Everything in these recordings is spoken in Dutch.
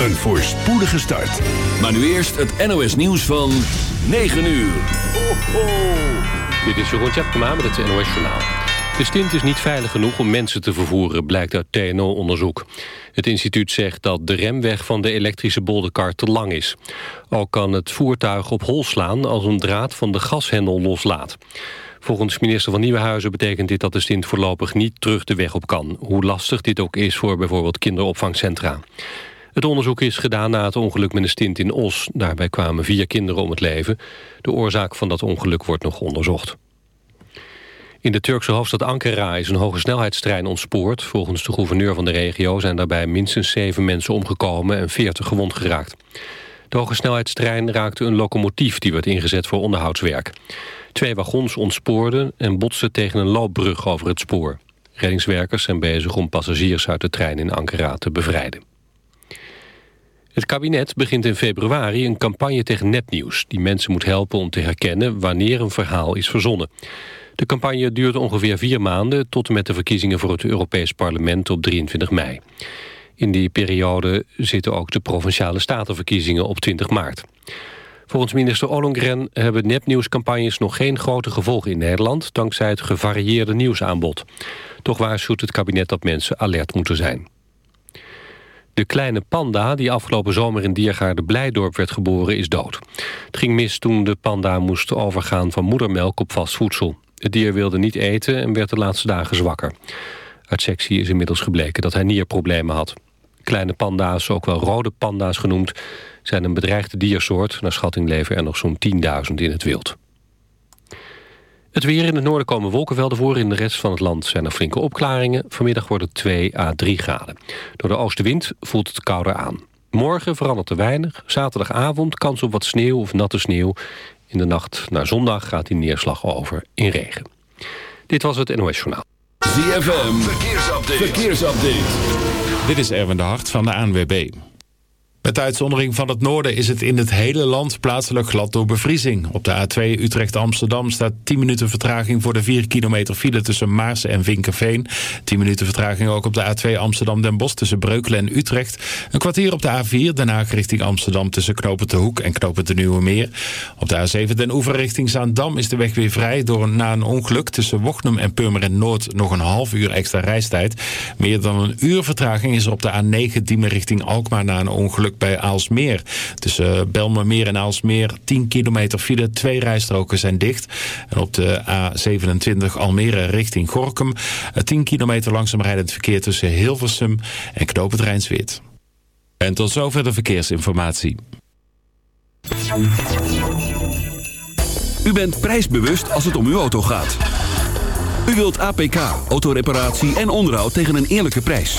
Een voorspoedige start. Maar nu eerst het NOS nieuws van 9 uur. Ho, ho. Dit is Jeroen Tjepkema met het NOS Journaal. De stint is niet veilig genoeg om mensen te vervoeren, blijkt uit TNO-onderzoek. Het instituut zegt dat de remweg van de elektrische bolderkar te lang is. Ook kan het voertuig op hol slaan als een draad van de gashendel loslaat. Volgens minister van Nieuwenhuizen betekent dit dat de stint voorlopig niet terug de weg op kan. Hoe lastig dit ook is voor bijvoorbeeld kinderopvangcentra. Het onderzoek is gedaan na het ongeluk met een stint in Os. Daarbij kwamen vier kinderen om het leven. De oorzaak van dat ongeluk wordt nog onderzocht. In de Turkse hoofdstad Ankara is een hoge snelheidstrein ontspoord. Volgens de gouverneur van de regio zijn daarbij minstens zeven mensen omgekomen en veertig gewond geraakt. De hoge snelheidstrein raakte een locomotief die werd ingezet voor onderhoudswerk. Twee wagons ontspoorden en botsten tegen een loopbrug over het spoor. Reddingswerkers zijn bezig om passagiers uit de trein in Ankara te bevrijden. Het kabinet begint in februari een campagne tegen nepnieuws... die mensen moet helpen om te herkennen wanneer een verhaal is verzonnen. De campagne duurt ongeveer vier maanden... tot en met de verkiezingen voor het Europees Parlement op 23 mei. In die periode zitten ook de Provinciale Statenverkiezingen op 20 maart. Volgens minister Ollongren hebben nepnieuwscampagnes nog geen grote gevolgen in Nederland... dankzij het gevarieerde nieuwsaanbod. Toch waarschuwt het kabinet dat mensen alert moeten zijn. De kleine panda die afgelopen zomer in diergaarde Blijdorp werd geboren is dood. Het ging mis toen de panda moest overgaan van moedermelk op vast voedsel. Het dier wilde niet eten en werd de laatste dagen zwakker. Uit sectie is inmiddels gebleken dat hij nierproblemen had. Kleine panda's, ook wel rode panda's genoemd, zijn een bedreigde diersoort. Naar schatting leven er nog zo'n 10.000 in het wild. Het weer in het noorden komen wolkenvelden voor. In de rest van het land zijn er flinke opklaringen. Vanmiddag wordt het 2 à 3 graden. Door de oostenwind voelt het kouder aan. Morgen verandert er weinig. Zaterdagavond kans op wat sneeuw of natte sneeuw. In de nacht naar zondag gaat die neerslag over in regen. Dit was het NOS Journaal. ZFM, verkeersupdate. verkeersupdate. Dit is Erwin de Hart van de ANWB. Met uitzondering van het noorden is het in het hele land plaatselijk glad door bevriezing. Op de A2 Utrecht-Amsterdam staat 10 minuten vertraging voor de 4 kilometer file tussen Maarsen en Vinkenveen. 10 minuten vertraging ook op de A2 Amsterdam-Den Bosch tussen Breukelen en Utrecht. Een kwartier op de A4 Den Haag richting Amsterdam tussen Knopen de Hoek en Knopen de Nieuwe Meer. Op de A7 Den Oever richting Zaandam is de weg weer vrij door na een ongeluk tussen Wochnum en Purmerend Noord nog een half uur extra reistijd. Meer dan een uur vertraging is er op de A9 Diemen richting Alkmaar na een ongeluk bij Aalsmeer. Tussen eh, Belmermeer en Aalsmeer 10 kilometer file. Twee rijstroken zijn dicht. En op de A27 Almere richting Gorkum 10 eh, kilometer langzaam rijdend verkeer tussen Hilversum en Knoop het Rijnsweert. En tot zover de verkeersinformatie. U bent prijsbewust als het om uw auto gaat. U wilt APK, autoreparatie en onderhoud tegen een eerlijke prijs.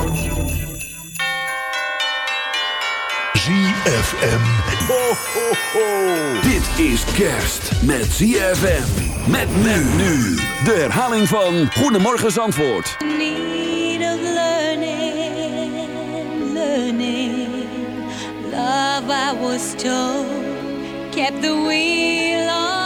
ZFM. Ho, ho, ho. Dit is kerst met ZFM. Met men nu. De herhaling van Goedemorgen Zandvoort. need of learning, learning. Love, I was told, kept the wheel on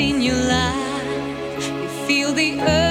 in your life, you feel the urge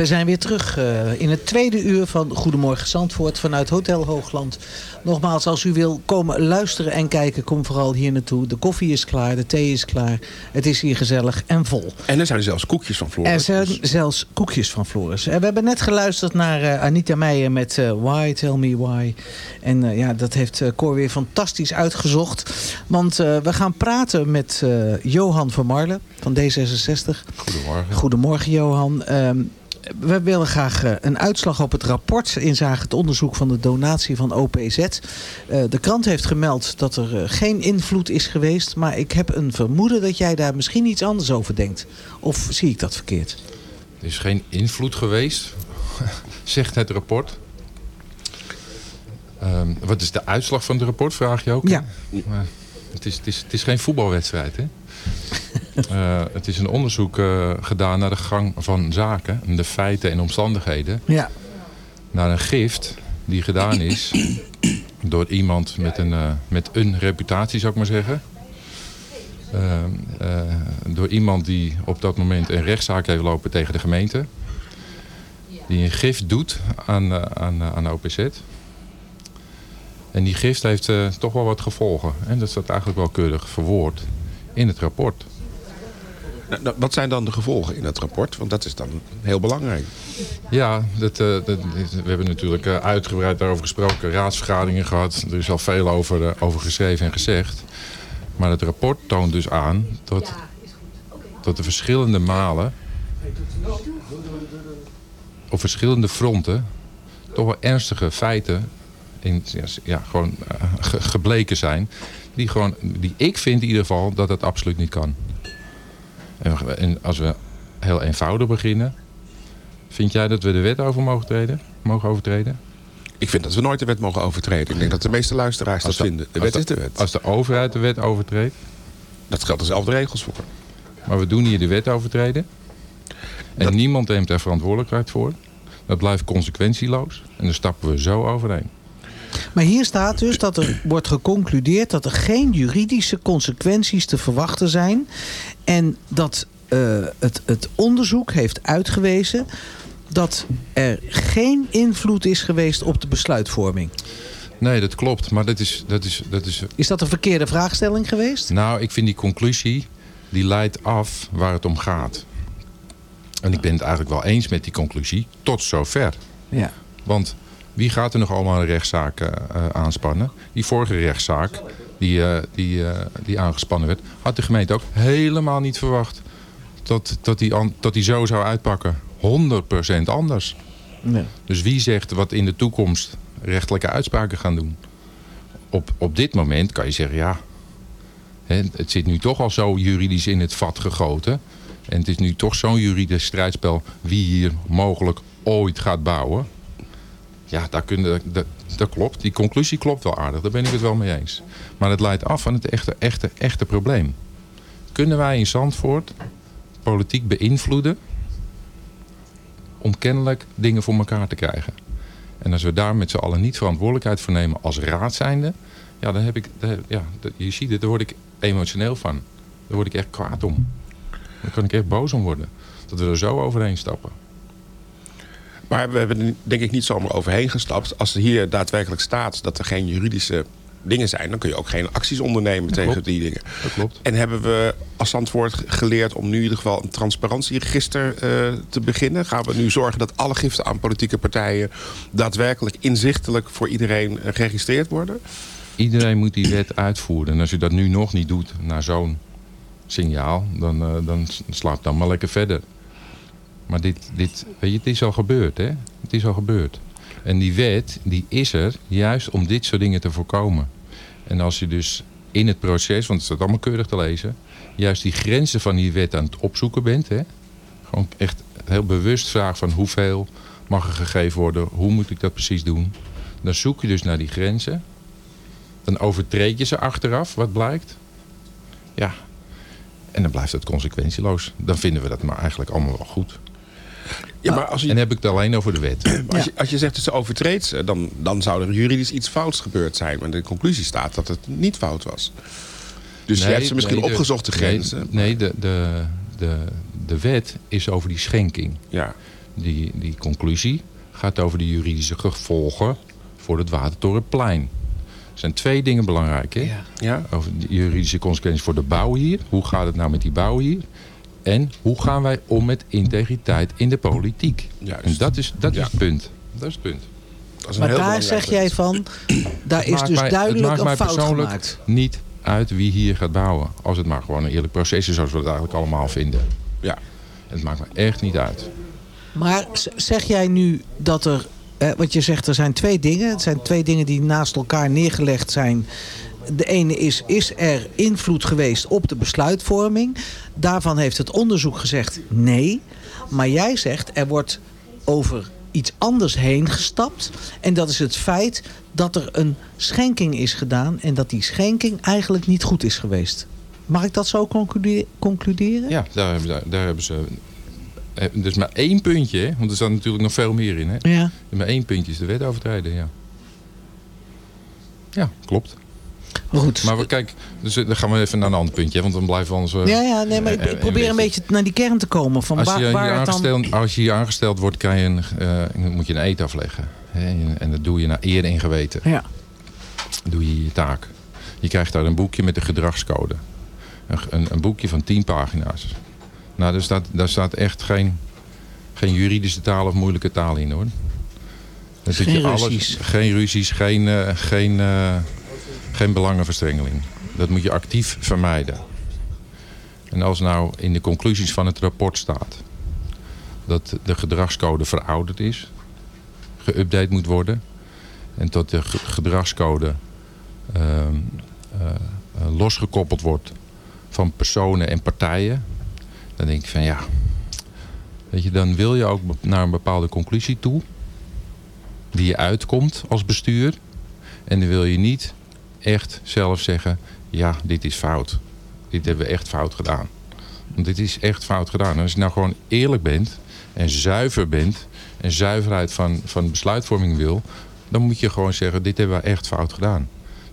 we zijn weer terug eh, in het tweede uur van Goedemorgen Zandvoort vanuit Hotel Hoogland. Nogmaals, als u wil komen luisteren en kijken, kom vooral hier naartoe. De koffie is klaar, de thee is klaar. Het is hier gezellig en vol. En er zijn zelfs koekjes van Floris. Er zijn zelfs koekjes van Floris. En we hebben net geluisterd naar eh, Anita Meijer met eh, Why, Tell Me Why. En eh, ja, dat heeft eh, Cor weer fantastisch uitgezocht. Want eh, we gaan praten met eh, Johan van Marlen van D66. Goedemorgen. Goedemorgen Johan. Ehm, we willen graag eh, een uitslag op het rapport inzage het onderzoek van de donatie van OPZ. Eh, de krant heeft gemeld dat er eh, geen invloed is geweest. Maar ik heb een vermoeden dat jij daar misschien iets anders over denkt. Of zie ik dat verkeerd? Er is geen invloed geweest, zegt het rapport. Ehm, wat is de uitslag van het rapport, vraag je ook? Ja. Maar het, is, het, is, het is geen voetbalwedstrijd, hè? Eh, het is een onderzoek eh, gedaan naar de gang van zaken... en de feiten en omstandigheden... Ja. naar een gift die gedaan is door iemand met een, eh, met een reputatie, zou ik maar zeggen. Door iemand die op dat moment een rechtszaak heeft lopen tegen de gemeente. Die een gift doet aan, aan, aan OPZ. En die gift heeft toch wel wat gevolgen. En dat staat eigenlijk wel keurig verwoord in het rapport. Nou, nou, wat zijn dan de gevolgen in het rapport? Want dat is dan heel belangrijk. Ja, dat, eh, dat- we hebben natuurlijk eh, uitgebreid daarover gesproken. Raadsvergaderingen gehad. Er is al veel over, eh, over geschreven en gezegd. Maar het rapport toont dus aan dat, dat de verschillende malen... op verschillende fronten... toch wel ernstige feiten in, ja, gewoon, ge- gebleken zijn... Die, gewoon, die ik vind in ieder geval dat het absoluut niet kan. En, als we heel eenvoudig beginnen... Vind jij dat we de wet over mogen treden? Mogen overtreden? Ik vind dat we nooit de wet mogen overtreden. Ik denk dat de meeste luisteraars dat de- vinden. De wet is de wet. Als de overheid de wet overtreedt, Dat geldt dezelfde regels voor. maar we doen hier de wet overtreden. En niemand neemt daar verantwoordelijkheid voor. Dat blijft consequentieloos. En daar stappen we zo overheen. Maar hier staat dus dat er wordt geconcludeerd dat er geen juridische consequenties te verwachten zijn. En dat eh, het, het onderzoek heeft uitgewezen dat er geen invloed is geweest op de besluitvorming. Nee, dat klopt. Maar dat is, dat is, dat is... Is dat een verkeerde vraagstelling geweest? Nou, ik vind die conclusie, die leidt af waar het om gaat. En ik ben het eigenlijk wel eens met die conclusie, tot zover. Ja. Want wie gaat er nog allemaal een rechtszaak eh, eh, aanspannen? Die vorige rechtszaak die, eh, die, die aangespannen werd... had de gemeente ook helemaal niet verwacht... dat, dat, die, dat die zo zou uitpakken. 100% anders. Nee. Dus wie zegt wat in de toekomst rechtelijke uitspraken gaan doen? Op, op dit moment kan je zeggen, ja... Hè, het zit nu toch al zo juridisch in het vat gegoten... en het is nu toch zo'n juridisch strijdspel... wie hier mogelijk ooit gaat bouwen... Ja, daar dat, klopt. Die conclusie klopt wel aardig. Daar ben ik het wel mee eens. Maar het leidt af van het echte, echte, echte probleem. Kunnen wij in Zandvoort politiek beïnvloeden... om kennelijk dingen voor elkaar te krijgen? En als we daar met z'n allen niet verantwoordelijkheid voor nemen als raad zijnde... Ja, dan heb ik... Ja, je ziet het, daar word ik emotioneel van. Daar word ik echt kwaad om. Daar kan ik echt boos om worden. Dat we er zo overheen stappen. Maar we hebben er denk ik niet zomaar overheen gestapt. Als er hier daadwerkelijk staat dat er geen juridische dingen zijn... dan kun je ook geen acties ondernemen tegen klopt. die dingen. Dat klopt. En hebben we als Zandvoort geleerd om nu in ieder geval een transparantieregister eh, te beginnen? Gaan we nu zorgen dat alle giften aan politieke partijen... daadwerkelijk inzichtelijk voor iedereen eh, geregistreerd worden? Iedereen moet die wet uitvoeren. En als je dat nu nog niet doet naar zo'n signaal, dan, eh, dan slaap dan maar lekker verder. Maar dit, dit, weet je, het is al gebeurd, hè? Het is al gebeurd. En die wet, die is er juist om dit soort dingen te voorkomen. En als je dus in het proces, want het staat allemaal keurig te lezen... juist die grenzen van die wet aan het opzoeken bent... Hè? gewoon echt heel bewust vraagt van hoeveel mag er gegeven worden... hoe moet ik dat precies doen... dan zoek je dus naar die grenzen... Dan overtreed je ze achteraf, wat blijkt. Ja. En dan blijft het consequentieloos. Dan vinden we dat maar eigenlijk allemaal wel goed. Ja, maar als je, En dan heb ik het alleen over de wet. als, je, als je zegt dat ze overtreedt, ze, dan, dan zou er juridisch iets fouts gebeurd zijn. Maar de conclusie staat dat het niet fout was. Dus je hebt ze misschien nee, de- opgezocht, de grenzen. Nee, nee de, de, de, de wet is over die schenking. Ja. Die, die conclusie gaat over de juridische gevolgen voor het Watertorenplein. Er zijn twee dingen belangrijk. Hè? Ja. Over de juridische consequenties voor de bouw hier. Hoe gaat het nou met die bouw hier? En hoe gaan wij om met integriteit in de politiek? Juist. En dat is, dat Ja. is het punt. Dat is het punt. Dat is een Maar daar zeg jij van, daar is dus mij- het duidelijk maakt mij een fout persoonlijk gemaakt. niet uit wie hier gaat bouwen. Als het maar gewoon een eerlijk proces is zoals we het eigenlijk allemaal vinden. Ja. Het maakt me echt niet uit. Maar zeg jij nu dat er... Eh, wat je zegt, er zijn twee dingen. Het zijn twee dingen die naast elkaar neergelegd zijn. De ene is, is er invloed geweest op de besluitvorming? Daarvan heeft het onderzoek gezegd nee. Maar jij zegt, er wordt over iets anders heen gestapt. En dat is het feit dat er een schenking is gedaan... en dat die schenking eigenlijk niet goed is geweest. Mag ik dat zo conclude- concluderen? Ja, daar hebben, daar, daar hebben ze... eh, Dus maar één puntje, want er staat natuurlijk nog veel meer in. Hè? Ja. Maar één puntje is de wet overtreden, ja. Ja, klopt. Maar goed. Maar we, kijk, dus eh, dan gaan we even naar een ander puntje, want dan blijven we anders... eh, Ja, ja, nee, maar ik, eh, ik probeer een beetje naar die kern te komen. Van Als je, waar, hier waar het dan... aangesteld, als je hier aangesteld wordt, je een, eh, moet je een eet afleggen. En- En dat doe je naar eer en geweten. Ja. Doe je je taak. Je krijgt daar een boekje met de gedragscode. Een, een, een boekje van 10 pagina's. Nou, daar staat, daar staat echt geen, geen juridische taal of moeilijke taal in hoor. Dan zit Geen je alles, ruzies. geen ruzies, geen, eh, geen, eh, geen belangenverstrengeling. Dat moet je actief vermijden. En als nou in de conclusies van het rapport staat dat de gedragscode verouderd is, geüpdate moet worden en dat de ge- gedragscode ehm, eh, losgekoppeld wordt van personen en partijen, dan denk ik van ja, weet je, dan wil je ook naar een bepaalde conclusie toe die je uitkomt als bestuur en dan wil je niet echt zelf zeggen, ja, dit is fout. Dit hebben we echt fout gedaan. Want dit is echt fout gedaan. En als je nou gewoon eerlijk bent en zuiver bent en zuiverheid van, van besluitvorming wil, dan moet je gewoon zeggen, dit hebben we echt fout gedaan.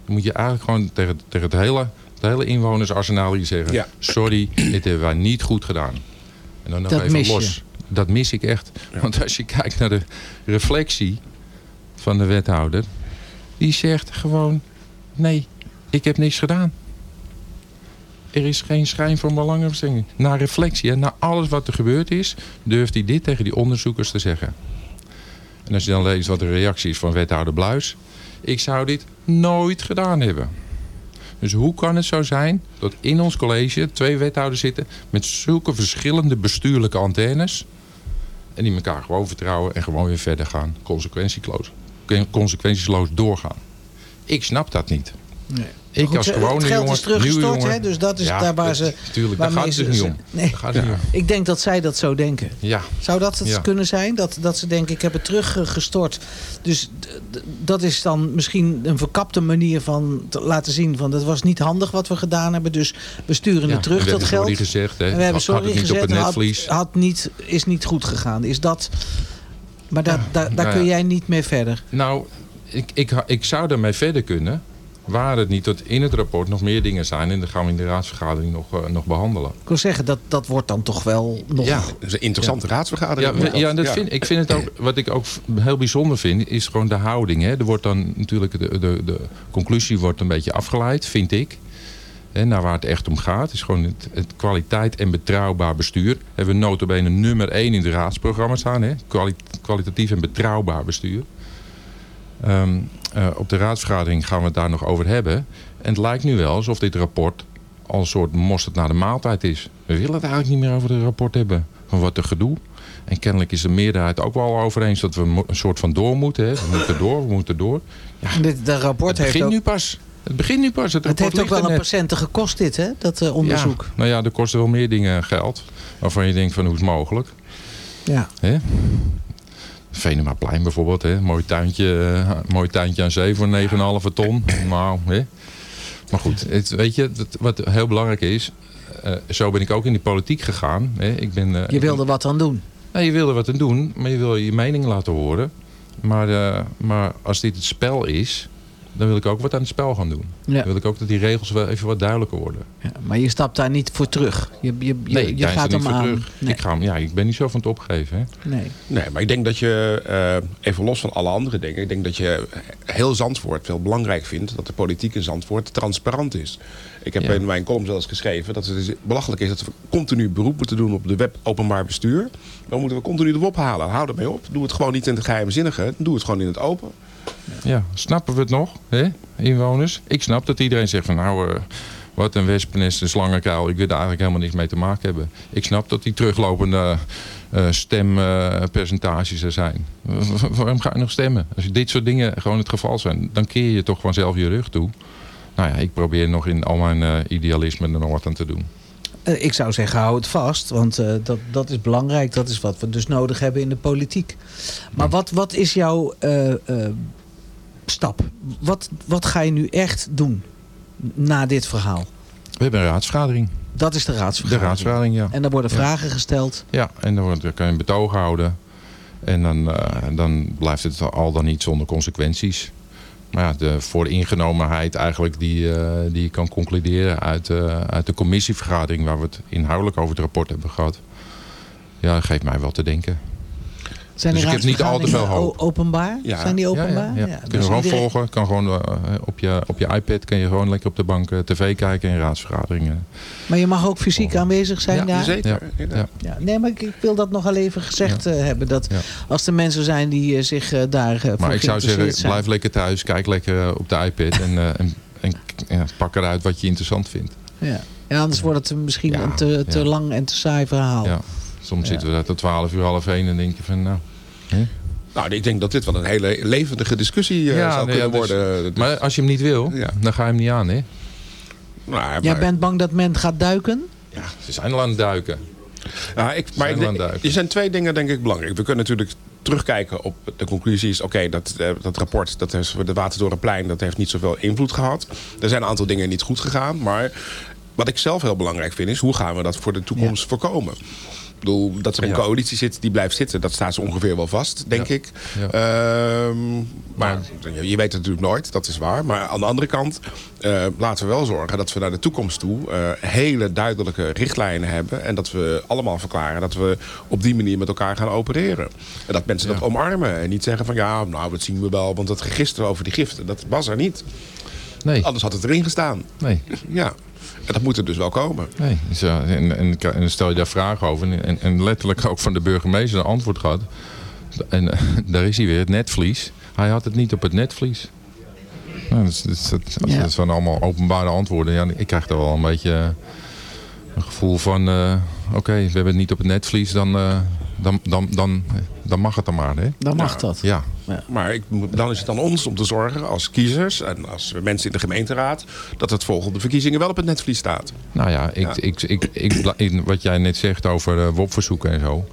Dan moet je eigenlijk gewoon tegen, tegen het, hele, het hele inwonersarsenaal hier zeggen, Ja. sorry, dit hebben wij niet goed gedaan. En dan nog Dat even los. Dat mis ik echt. Want als je kijkt naar de reflectie van de wethouder, die zegt gewoon, nee, ik heb niks gedaan. Er is geen schijn van belangenverstrengeling. Na reflectie en na alles wat er gebeurd is, durft hij dit tegen die onderzoekers te zeggen. En als je dan leest wat de reactie is van wethouder Bluis. Ik zou dit nooit gedaan hebben. Dus hoe kan het zo zijn dat in ons college twee wethouders zitten met zulke verschillende bestuurlijke antennes. En die elkaar gewoon vertrouwen en gewoon weer verder gaan. Consequentieloos, doorgaan. Ik snap dat niet. Nee. Ik Goed, als het gewone geld jongen, is teruggestort, jongen. hè, dus dat is Ja, daar waar ze... Tuurlijk, daar gaat waarmee het dus ze- niet om. Nee. Gaat het niet om. Ik denk dat zij dat zo denken. Ja, Zou dat het kunnen zijn? Dat, dat ze denken, ik heb het teruggestort. Dus dat is dan misschien een verkapte manier van te laten zien... van dat was niet handig wat we gedaan hebben, dus we sturen het terug, dat hebben geld. sorry gezegd. Hè. We hebben Had- sorry had het niet gezegd, op het had, netvlies. had niet, is niet goed gegaan. Is dat... Maar daar, daar, daar nou kun jij niet mee verder. Nou, ik, ik, ik zou daarmee verder kunnen. Waar het niet dat in het rapport nog meer dingen zijn. En dat gaan we in de raadsvergadering nog, eh, nog behandelen. Ik wil zeggen, dat, dat wordt dan toch wel nog... Ja. Dat is een interessante Ja, raadsvergadering. we- ja, dat Vind, ik vind het ook, wat ik ook heel bijzonder vind, is gewoon de houding. Hè. Er wordt dan natuurlijk, de, de, de conclusie wordt een beetje afgeleid, vind ik. Hè, naar waar het echt om gaat. is gewoon het, het kwaliteit en betrouwbaar bestuur. Hebben we notabene nummer 1 in het raadsprogramma staan. Hè. Kwali- kwalitatief en betrouwbaar bestuur. Ehm, eh, op de raadsvergadering gaan we het daar nog over hebben. En het lijkt nu wel alsof dit rapport al een soort mosterd naar de maaltijd is. We willen het eigenlijk niet meer over het rapport hebben. Van wat een gedoe. En kennelijk is de meerderheid ook wel over eens dat we een soort van door moeten. Hè. We moeten door, we moeten door. Dit, dat rapport Het heeft begint ook, nu pas. Het begint nu pas. Het, heeft ook wel een net. patiënten gekost dit, hè? Dat eh, onderzoek. Ja, nou ja, er kosten wel meer dingen geld. Waarvan je denkt van hoe is het mogelijk. Ja. Hè? Venemaplein bijvoorbeeld. Hè? Mooi, tuintje, eh, mooi tuintje aan zee voor 9,5 ton. Nou, hè? Maar goed, het, weet je, het- wat heel belangrijk is... eh, zo ben ik ook in die politiek gegaan. Hè? Ik ben, eh, Je wilde wat aan doen. nou, je wil er wat aan doen, maar je wil je mening laten horen. Maar, maar als dit het spel is, dan wil ik ook wat aan het spel gaan doen. Ja. Dan wil ik ook dat die regels wel even wat duidelijker worden. Ja, maar je stapt daar niet voor terug. Je, je, je, nee, ik je er gaat niet hem aan. terug. Nee. Ik, ga, hem- ja, ik ben niet zo van het opgeven. Hè. nee. Nee, maar ik denk dat je, eh, even los van alle andere dingen... ik denk dat je heel Zandvoort wel belangrijk vindt... dat de politiek in Zandvoort transparant is. Ik heb Ja. in mijn column zelfs geschreven dat het dus belachelijk is... dat we continu beroep moeten doen op de web openbaar bestuur. Dan moeten we continu erop halen. Hou ermee op. Doe het gewoon niet in het geheimzinnige. Doe het gewoon in het open. Ja, snappen we het nog, hè, inwoners? Ik snap dat iedereen zegt van nou, eh, wat een wespennest, een slangenkuil. Ik wil daar eigenlijk helemaal niks mee te maken hebben. Ik snap dat die teruglopende eh, stempercentages er zijn. Waarom ga je nog stemmen? Als dit soort dingen gewoon het geval zijn, dan keer je toch vanzelf je rug toe. Nou ja, ik probeer nog in al mijn eh, idealisme er nog wat aan te doen. Eh, ik zou zeggen, hou het vast. Want eh, dat, dat is belangrijk. Dat is wat we dus nodig hebben in de politiek. Maar wat, wat is jouw eh, stap? Wat, wat ga je nu echt doen na dit verhaal? We hebben een raadsvergadering. Dat is de De raadsvergadering. raadsvergadering, ja. En daar worden Ja. vragen gesteld. Ja, en dan, wordt, dan kan je een betoog houden. En dan, dan blijft het al dan niet zonder consequenties. Maar ja, de vooringenomenheid eigenlijk die, eh, die kan concluderen uit, eh, uit de commissievergadering... waar we het inhoudelijk over het rapport hebben gehad. Ja, geeft mij wel te denken. Zijn Dus die ik heb niet al te veel hoop. openbaar? Ja. Zijn die openbaar? Ja. Kun je dus gewoon volgen. Kan gewoon eh, op, je, op je iPad kun je gewoon lekker op de bank eh, tv kijken in raadsvergaderingen. Maar je mag ook fysiek aanwezig zijn daar? Zeker. Ja, nee, maar ik, ik wil dat nog al even gezegd eh, hebben. Dat als er mensen zijn die zich daar voor Maar ik zou zeggen, zijn. blijf lekker thuis. Kijk lekker op de iPad. En, en, en pak eruit wat je interessant vindt. Ja. En anders wordt het misschien een te, te lang en te saai verhaal. Ja. Soms Ja. zitten we daar tot 12 uur, half één en denk je van nou... hè? Nou, ik denk dat dit wel een hele levendige discussie eh, zou nee, kunnen ja, dus- worden. Dus- Maar als je hem niet wil, Ja. dan ga je hem niet aan, hè? Nou, Jij bent bang dat men gaat duiken? Ja, ze zijn al aan het duiken. Ja, ik, maar Zijn ik we aan denk, het duiken. er zijn twee dingen denk ik belangrijk. We kunnen natuurlijk terugkijken op de conclusies. Oké, dat, eh, dat rapport dat is voor de Watertorenplein dat heeft niet zoveel invloed gehad. Er zijn een aantal dingen niet goed gegaan. Maar wat ik zelf heel belangrijk vind is... hoe gaan we dat voor de toekomst voorkomen? Ik bedoel, dat er een Ja. coalitie zit die blijft zitten... dat staat zo ongeveer wel vast, denk Ja. ik. Ja. Ehm, maar je weet het natuurlijk nooit, dat is waar. Maar aan de andere kant, eh, laten we wel zorgen... dat we naar de toekomst toe eh, hele duidelijke richtlijnen hebben... en dat we allemaal verklaren dat we op die manier met elkaar gaan opereren. En dat mensen dat omarmen en niet zeggen van... ja, nou, dat zien we wel, want dat register over die giften... dat was er niet. Nee, Anders had het erin gestaan. nee, Ja, en dat moet er dus wel komen. nee. Dus, ja, en, en, en stel je daar vragen over. En, en letterlijk ook van de burgemeester een antwoord gehad. En eh, daar is hij weer, het netvlies. Hij had het niet op het netvlies. Nou, dat, dat, is- dat, Ja. dat zijn allemaal openbare antwoorden. Ja, ik krijg er wel een beetje eh, een gevoel van... eh, Oké, we hebben het niet op het netvlies, dan, eh, dan, dan, dan, dan mag het dan maar. Hè? Dan mag Ja. dat. Ja, Maar ik, dan is het aan ons om te zorgen als kiezers... en als mensen in de gemeenteraad... dat het volgende verkiezingen wel op het netvlies staat. Nou ja, ik, Ja. Ik, ik, ik, bla- in wat jij net zegt over uh, WOP-verzoeken en zo.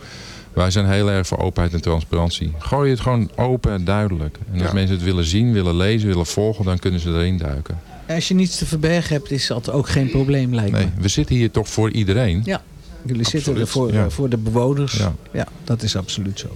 Wij zijn heel erg voor openheid en transparantie. Gooi het gewoon open en duidelijk. En als Ja. mensen het willen zien, willen lezen, willen volgen, dan kunnen ze erin duiken. Als je niets te verbergen hebt, is dat ook geen probleem, lijkt Nee, me. we zitten hier toch voor iedereen. Ja, jullie zitten er voor, ja. voor de bewoners. Ja. Ja. dat is absoluut zo.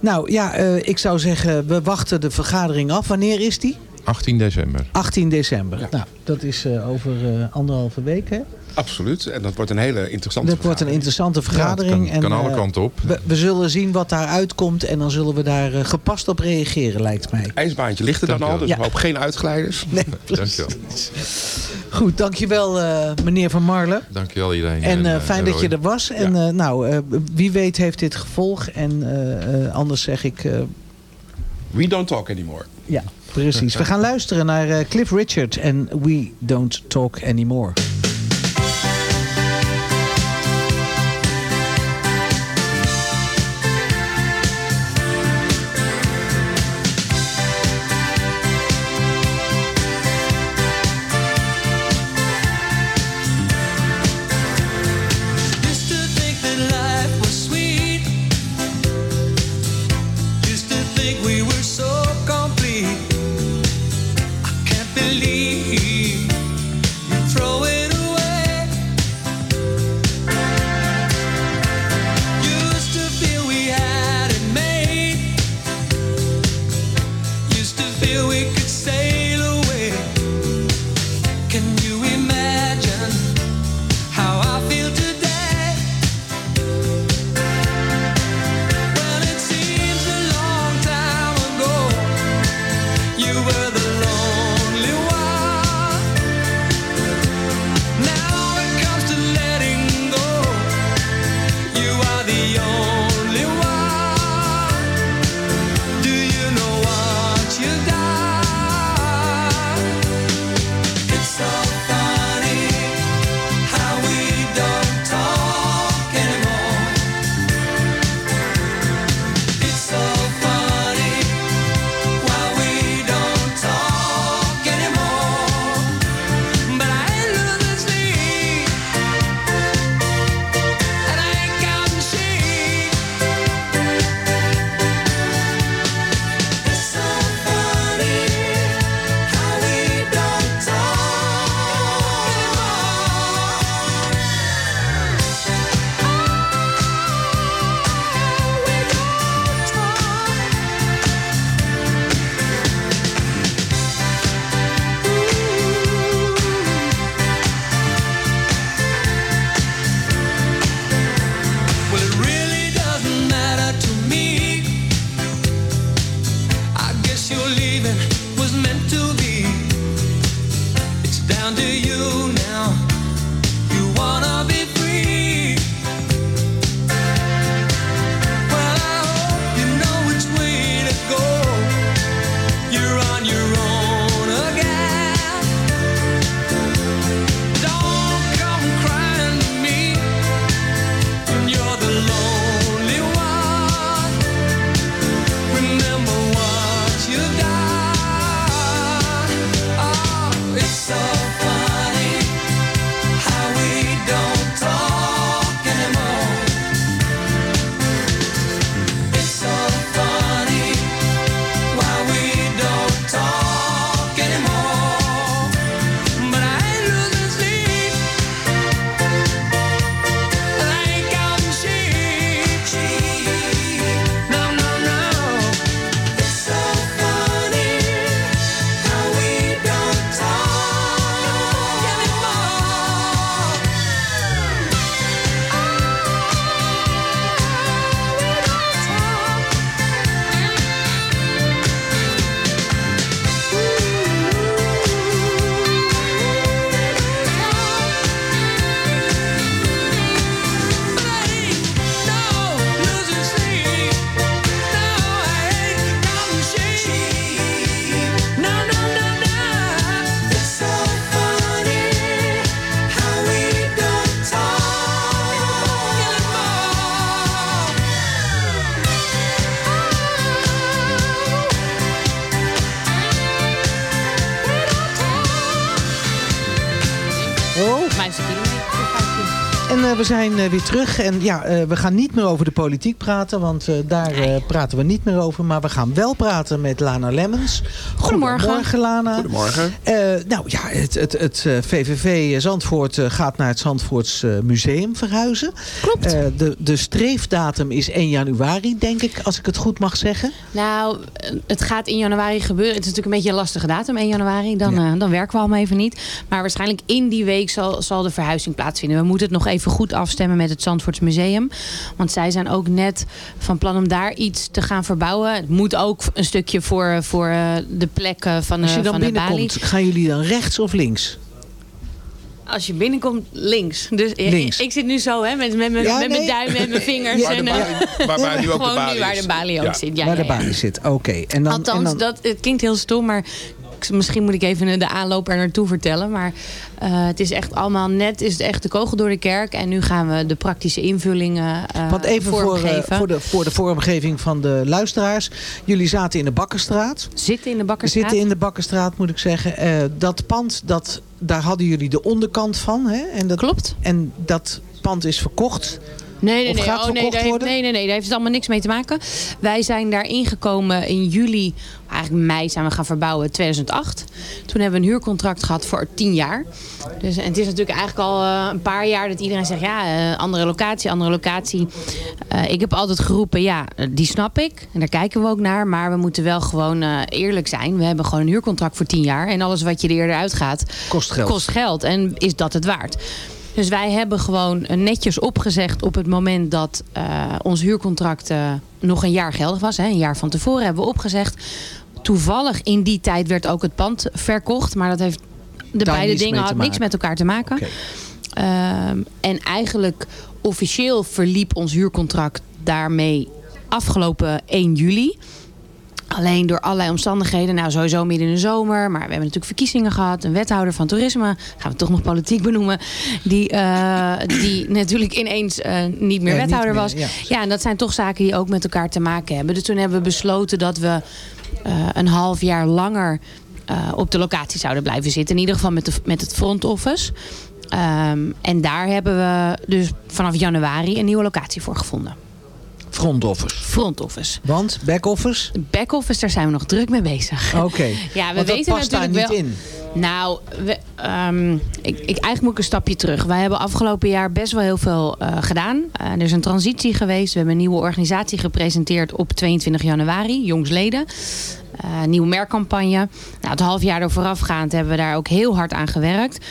Nou ja, eh, ik zou zeggen, we wachten de vergadering af. Wanneer is die? 18 december. 18 december. Nou, dat is eh, over eh, anderhalve week, hè? Absoluut. En dat wordt een hele interessante Dat wordt een vergadering. interessante Ja, vergadering. kan, kan en, alle eh, kanten op. we, we zullen zien wat daaruit komt en dan zullen we daar eh, gepast op reageren, lijkt mij. ijsbaantje ligt er dan al, dus Ja. we hopen geen uitglijders. Nee, Dankjewel. Goed, dankjewel eh, meneer Van Marlen. Dankjewel iedereen. En fijn dat je er was. En eh, nou, eh, wie weet heeft dit gevolg. En anders zeg ik... eh, We don't talk anymore. ja, precies. We gaan luisteren naar eh, Cliff Richard en We Don't Talk Anymore. We zijn eh, weer terug. En ja, eh, we gaan niet meer over de politiek praten, want eh, daar eh, praten we niet meer over. Maar we gaan wel praten met Lana Lemmens. Goedemorgen. Goedemorgen, Lana. Goedemorgen. Eh, nou ja, het, het, het eh, VVV Zandvoort eh, gaat naar het Zandvoorts eh, Museum verhuizen. Klopt. Eh, de, de streefdatum is 1 januari, denk ik, als ik het goed mag zeggen. Nou, eh, het gaat in januari gebeuren. Het is natuurlijk een beetje een lastige datum, 1 januari. Dan, eh, dan werken we allemaal even niet. Maar waarschijnlijk in die week zal, zal de verhuizing plaatsvinden. We moeten het nog even goed afstemmen met het Zandvoorts Museum. Want zij zijn ook net van plan om daar iets te gaan verbouwen. Het moet ook een stukje voor, voor eh, de plek eh, van, Als de je dan de balie. binnenkomt, gaan jullie dan rechts of links? Als je binnenkomt, links. Dus eh, Links. Ik, ik zit nu zo hè, met, met, mijn- Ja, met mijn duim en mijn vingers. Waar de en, eh, balie- waar- waar nu ook de gewoon balie nu waar de balie ook Ja. zit. Ja, Waar ja, de balie zit, oké. En dan, Althans, en dan, dat, het klinkt heel stom, maar misschien moet ik even de aanloop er naartoe vertellen. Maar eh, het is echt allemaal net, is het echt de kogel door de kerk. En nu gaan we de praktische invullingen eh Want even voor, eh, voor, de, voor de vormgeving van de luisteraars. Jullie zaten in de Bakkerstraat. Zitten in de Bakkerstraat. Zitten in de Bakkerstraat, moet ik zeggen. Dat pand, dat, daar hadden jullie de onderkant van. Hè? En dat, Klopt. En dat pand is verkocht. Nee, nee, Of nee. gaat oh, nee, verkocht daar heeft, worden? nee, nee, nee. Daar heeft het allemaal niks mee te maken. Wij zijn daar ingekomen in juli, eigenlijk mei zijn we gaan verbouwen, 2008. Toen hebben we een huurcontract gehad voor 10 jaar. Dus, en het is natuurlijk eigenlijk al eh, een paar jaar dat iedereen zegt, ja, eh, andere locatie, andere locatie. Eh, ik heb altijd geroepen, ja, die snap ik. En daar kijken we ook naar. Maar we moeten wel gewoon eerlijk zijn. We hebben gewoon een huurcontract voor 10 jaar. En alles wat je er eerder uitgaat, Kost geld. kost geld. En is dat het waard? Dus wij hebben gewoon netjes opgezegd op het moment dat eh, ons huurcontract eh, nog een jaar geldig was. Hè, een jaar van tevoren hebben we opgezegd. Toevallig in die tijd werd ook het pand verkocht. Maar dat heeft de Daar beide dingen had niks met elkaar te maken. Ehm, en eigenlijk officieel verliep ons huurcontract daarmee afgelopen 1 juli. Alleen door allerlei omstandigheden, nou sowieso midden in de zomer, maar we hebben natuurlijk verkiezingen gehad. Een wethouder van toerisme, gaan we toch nog politiek benoemen, die, eh, die natuurlijk ineens eh, niet meer Ja, niet wethouder meer, was. ja. Ja, en dat zijn toch zaken die ook met elkaar te maken hebben. Dus toen hebben we besloten dat we eh, een half jaar langer op de locatie zouden blijven zitten. In ieder geval met, de, met het front office. Ehm, en daar hebben we dus vanaf januari een nieuwe locatie voor gevonden. Front office. Front office. Want back office? Back office, daar zijn we nog druk mee bezig. Oké. Ja, we Want dat weten past daar natuurlijk niet wel. in. Nou, we, ehm, ik, ik, eigenlijk moet ik een stapje terug. Wij hebben afgelopen jaar best wel heel veel eh, gedaan. Eh, er is een transitie geweest. We hebben een nieuwe organisatie gepresenteerd op 22 januari, jongsleden. Eh, nieuwe merkcampagne. Nou, het half jaar er voorafgaand hebben we daar ook heel hard aan gewerkt.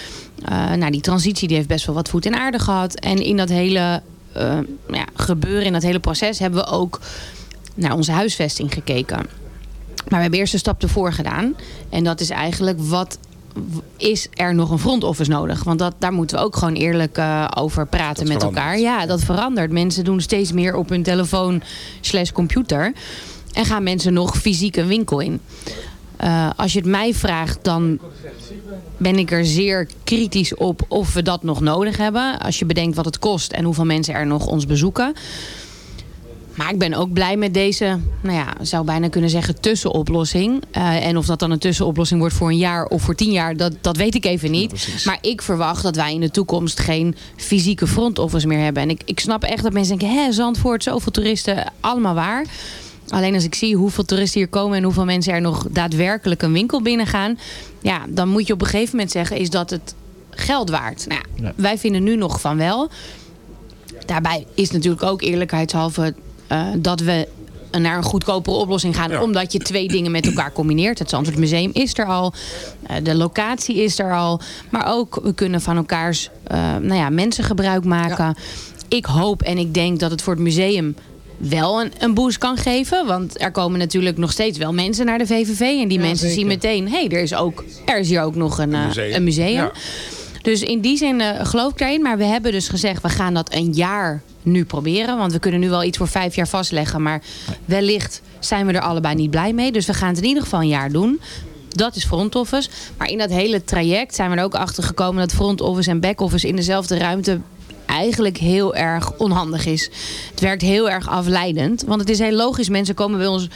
Nou, die transitie die heeft best wel wat voet in aarde gehad. En in dat hele ja, gebeuren, in dat hele proces, hebben we ook naar onze huisvesting gekeken. Maar we hebben eerst een stap ervoor gedaan. En dat is eigenlijk wat is er nog een front office nodig? Want dat, daar moeten we ook gewoon eerlijk eh, over praten Dat met verandert. elkaar. Ja, dat verandert. Mensen doen steeds meer op hun telefoon slash computer. En gaan mensen nog fysiek een winkel in. Eh, als je het mij vraagt, dan ben ik er zeer kritisch op of we dat nog nodig hebben. Als je bedenkt wat het kost en hoeveel mensen er nog ons bezoeken. Maar ik ben ook blij met deze, nou ja, zou bijna kunnen zeggen, tussenoplossing. Eh, en of dat dan een tussenoplossing wordt voor een jaar of voor tien jaar, dat, dat weet ik even niet. maar ik verwacht dat wij in de toekomst geen fysieke front office meer hebben. En ik, ik snap echt dat mensen denken, hè, Zandvoort, zoveel toeristen, allemaal waar. Alleen als ik zie hoeveel toeristen hier komen en hoeveel mensen er nog daadwerkelijk een winkel binnen gaan. Ja, dan moet je op een gegeven moment zeggen, is dat het geld waard? Nou, ja, wij vinden nu nog van wel. Daarbij is natuurlijk ook eerlijkheidshalve eh, dat we naar een goedkopere oplossing gaan. Omdat je twee dingen met elkaar combineert. Het Zandvoort Museum is er al. eh, de locatie is er al. Maar ook we kunnen van elkaars eh, nou ja, mensen gebruik maken. Ik hoop en ik denk dat het voor het museum wel een, een boost kan geven. Want er komen natuurlijk nog steeds wel mensen naar de VVV. En die mensen zien meteen... hé, hey, er, is ook, er is hier ook nog een, eh, museum. een museum. Ja. Dus in die zin eh, geloof ik daarin. Maar we hebben dus gezegd, we gaan dat een jaar nu proberen. Want we kunnen nu wel iets voor vijf jaar vastleggen. Maar wellicht zijn we er allebei niet blij mee. Dus we gaan het in ieder geval een jaar doen. Dat is front office. Maar in dat hele traject zijn we er ook achter gekomen... dat front office en back office in dezelfde ruimte eigenlijk heel erg onhandig is. Het werkt heel erg afleidend. Want het is heel logisch. Mensen komen bij ons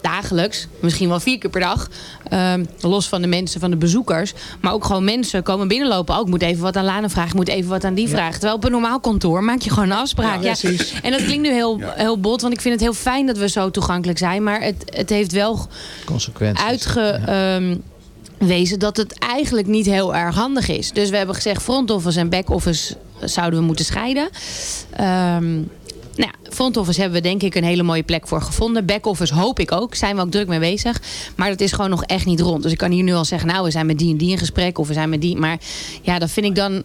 dagelijks, misschien wel vier keer per dag. ehm, los van de mensen, van de bezoekers. Maar ook gewoon mensen komen binnenlopen. Ook, ik moet even wat aan Lana vragen, ik moet even wat aan die vragen. Terwijl op een normaal kantoor maak je gewoon een afspraak. Ja. En dat klinkt nu heel, heel bot, want ik vind het heel fijn dat we zo toegankelijk zijn. Maar het, het heeft wel Consequenties. uitgewezen dat het eigenlijk niet heel erg handig is. Dus we hebben gezegd front office en back office zouden we moeten scheiden. Ehm nou ja, front office hebben we denk ik een hele mooie plek voor gevonden. Back office hoop ik ook. Zijn we ook druk mee bezig. Maar dat is gewoon nog echt niet rond. Dus ik kan hier nu al zeggen, nou we zijn met die en die in gesprek. Of we zijn met die. Maar ja, dat vind ik dan...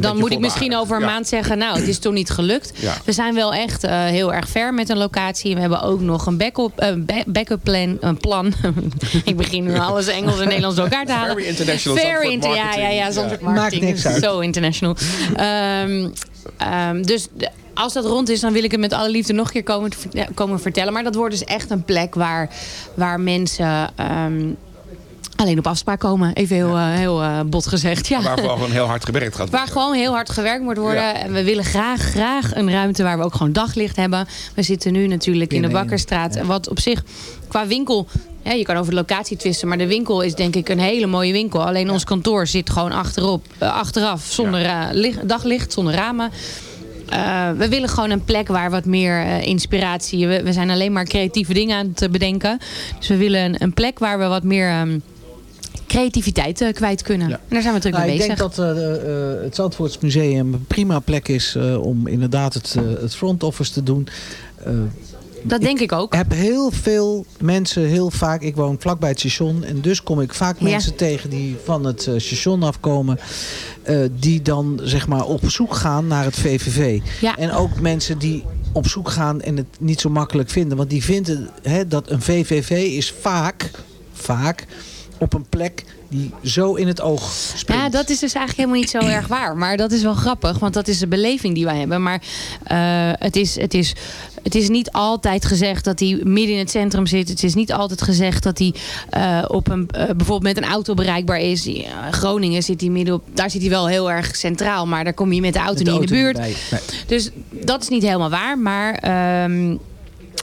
Dan moet ik misschien over een ja. maand zeggen, nou het is toen niet gelukt. Ja. We zijn wel echt eh, heel erg ver met een locatie. We hebben ook nog een backup, eh, ba- backup plan. Een plan. ik begin nu alles Engels en Nederlands door elkaar te halen. Very international Very Zandvoort inter- ja, ja, marketing. ja, Zandvoort Ja. marketing. Maakt niks uit. Zo international. Ehm, ehm, dus de- als dat rond is, dan wil ik het met alle liefde nog een keer komen, ja, komen vertellen. Maar dat wordt dus echt een plek waar, waar mensen ehm, alleen op afspraak komen. Even heel, eh, heel eh, bot gezegd. Ja. Waar gewoon heel hard gewerkt gaat Waar worden. gewoon heel hard gewerkt moet worden. Ja. En we willen graag, graag een ruimte waar we ook gewoon daglicht hebben. We zitten nu natuurlijk in de Bakkerstraat. En wat op zich qua winkel... Ja, je kan over de locatie twisten, maar de winkel is denk ik een hele mooie winkel. Alleen ons kantoor zit gewoon achterop, eh, achteraf, zonder eh, licht- daglicht, zonder ramen. Eh, we willen gewoon een plek waar wat meer eh, inspiratie... We, we zijn alleen maar creatieve dingen aan het eh, bedenken. Dus we willen een, een plek waar we wat meer ehm, creativiteit kwijt kunnen. En daar zijn we druk Nou, mee ik bezig. denk dat het Zandvoortsmuseum een prima plek is om inderdaad het, het front office te doen. Dat denk ik ook. Ik heb heel veel mensen, heel vaak, ik woon vlakbij het station. En dus kom ik vaak Ja. mensen tegen die van het eh, station afkomen. eh, die dan zeg maar op zoek gaan naar het VVV. Ja. En ook mensen die op zoek gaan en het niet zo makkelijk vinden. Want die vinden hè, dat een VVV is vaak, vaak op een plek die zo in het oog springt. Ja, dat is dus eigenlijk helemaal niet zo erg waar. Maar dat is wel grappig, want dat is de beleving die wij hebben. Maar eh, het, is, het, is, het is niet altijd gezegd dat hij midden in het centrum zit. Het is niet altijd gezegd dat hij eh, op een, eh, bijvoorbeeld met een auto bereikbaar is. Ja, Groningen zit hij midden op. Daar zit hij wel heel erg centraal. Maar daar kom je met de auto Met de niet in de auto buurt. niet bij. Nee. Dus dat is niet helemaal waar. Maar. ehm,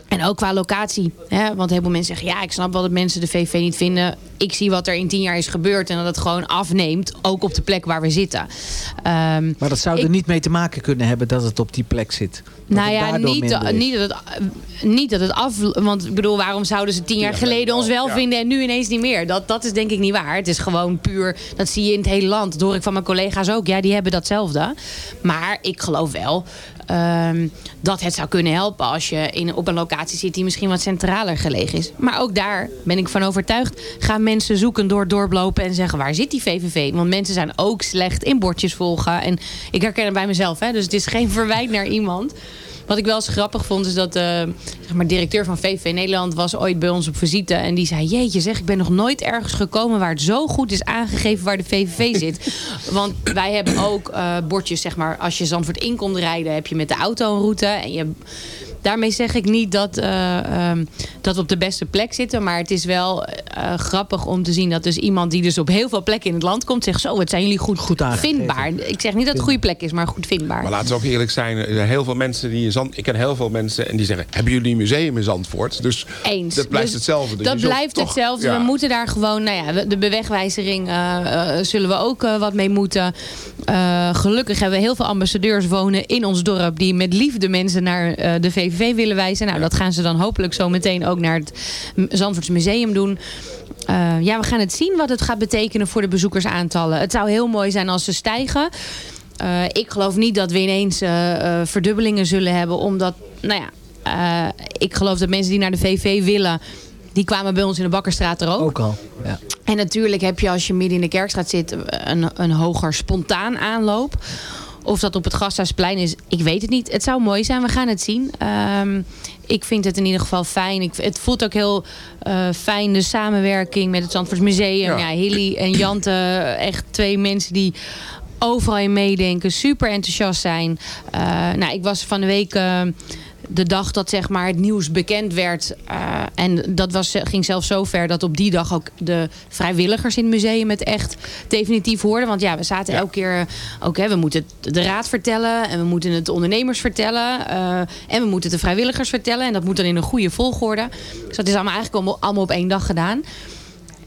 en ook qua locatie. Hè? Want heel veel mensen zeggen... ja, ik snap wel dat mensen de VV niet vinden. Ik zie wat er in tien jaar is gebeurd... en dat het gewoon afneemt. Ook op de plek waar we zitten. Ehm, Maar dat zou er niet mee te maken kunnen hebben dat het op die plek zit. Dat nou ja, niet, is. niet, dat het, niet dat het af... Want ik bedoel, waarom zouden ze tien jaar geleden ons wel vinden... en nu ineens niet meer? Dat, dat is denk ik niet waar. Het is gewoon puur... Dat zie je in het hele land. Dat hoor ik van mijn collega's ook. Ja, die hebben datzelfde. Maar ik geloof wel... ehm, dat het zou kunnen helpen als je in, op een locatie zit die misschien wat centraler gelegen is. Maar ook daar ben ik van overtuigd. Gaan mensen zoeken door het dorp lopen en zeggen waar zit die VVV? Want mensen zijn ook slecht in bordjes volgen. En ik herken het bij mezelf. Hè? Dus het is geen verwijt naar iemand. Wat ik wel eens grappig vond is dat de zeg maar, directeur van VV Nederland was ooit bij ons op visite. En die zei, jeetje zeg, ik ben nog nooit ergens gekomen waar het zo goed is aangegeven waar de VVV zit. Want wij hebben ook eh, bordjes, zeg maar, als je Zandvoort in komt rijden, heb je met de auto een route. En je, daarmee zeg ik niet dat, eh, ehm, dat we op de beste plek zitten. Maar het is wel eh, grappig om te zien dat dus iemand die dus op heel veel plekken in het land komt, zegt zo, wat zijn jullie goed, Goed vindbaar. Ik zeg niet dat het een goede plek is, maar goed vindbaar. Maar laten we ook eerlijk zijn. Er zijn heel veel mensen die in Zand... Ik ken heel veel mensen en die zeggen... Hebben jullie een museum in Zandvoort? Dus Eens. dat blijft Dus hetzelfde. Dus dat je zult blijft toch- hetzelfde. ja. We moeten daar gewoon, nou ja, de bewegwijzering eh, zullen we ook wat mee moeten. Eh, gelukkig hebben we heel veel ambassadeurs wonen in ons dorp die met liefde mensen naar eh, de VVV willen wijzen. Nou, dat gaan ze dan hopelijk zo meteen ook naar het Zandvoorts Museum doen. Eh, ja, we gaan het zien wat het gaat betekenen voor de bezoekersaantallen. Het zou heel mooi zijn als ze stijgen. Eh, ik geloof niet dat we ineens eh, verdubbelingen zullen hebben. Omdat, nou ja, ik geloof dat mensen die naar de VV willen... die kwamen bij ons in de Bakkerstraat er ook. Ook al. Ja. En natuurlijk heb je als je midden in de Kerkstraat zit... een, een hoger spontaan aanloop. Of dat op het Gasthuisplein is, ik weet het niet. Het zou mooi zijn, we gaan het zien. Ehm, ik vind het in ieder geval fijn. Ik, het voelt ook heel eh, fijn, de samenwerking met het Zandvoorts Museum. Ja. Ja. Hilly en Jante, echt twee mensen die overal in meedenken. Super enthousiast zijn. Eh, nou, ik was van de week... eh, de dag dat zeg maar, het nieuws bekend werd. eh, en dat was, ging zelfs zo ver dat op die dag ook de vrijwilligers in het museum het echt definitief hoorden. Want ja, we zaten elke keer. eh, Ook, hè, we moeten de raad vertellen. En we moeten het de ondernemers vertellen. eh, en we moeten het de vrijwilligers vertellen. En dat moet dan in een goede volgorde. Dus dat is allemaal eigenlijk allemaal, allemaal op één dag gedaan.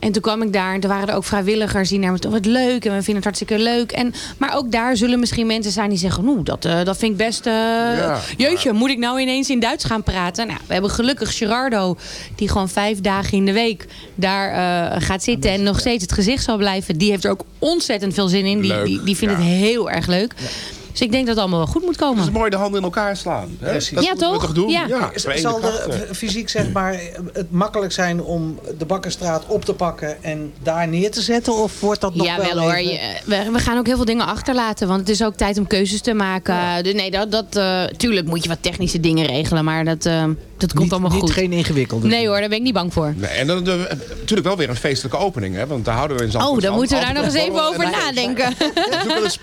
En toen kwam ik daar en er waren er ook vrijwilligers die naar me toe. Wat leuk en we vinden het hartstikke leuk. En, maar ook daar zullen misschien mensen zijn die zeggen... Nou, dat, eh, dat vind ik best... eh, jeetje, moet ik nou ineens in Duits gaan praten? Nou, we hebben gelukkig Gerardo... die gewoon vijf dagen in de week daar eh, gaat zitten... en nog steeds het gezicht zal blijven. Die heeft er ook ontzettend veel zin in. Die, die, die vindt ja. het heel erg leuk. Dus ik denk dat het allemaal wel goed moet komen. Het is mooi de handen in elkaar slaan. Hè? Precies. Dat Ja, moeten we toch? toch doen? Ja. Ja, Zal er fysiek zeg maar het makkelijk zijn om de Bakkerstraat op te pakken en daar neer te zetten? Of wordt dat nog ja, wel wel hoor. even- Je- we, we gaan ook heel veel dingen achterlaten. Want het is ook tijd om keuzes te maken. De- nee, dat, dat, eh, tuurlijk moet je wat technische dingen regelen. Maar dat, eh, dat komt Niet- allemaal niet goed. geen ingewikkelde Nee hoor, daar ben ik niet bang voor. Nee, en dan de- natuurlijk wel weer een feestelijke opening, hè? Want daar houden we in Oh, Zandvoort dan van. moeten we daar nog eens even over en- nadenken.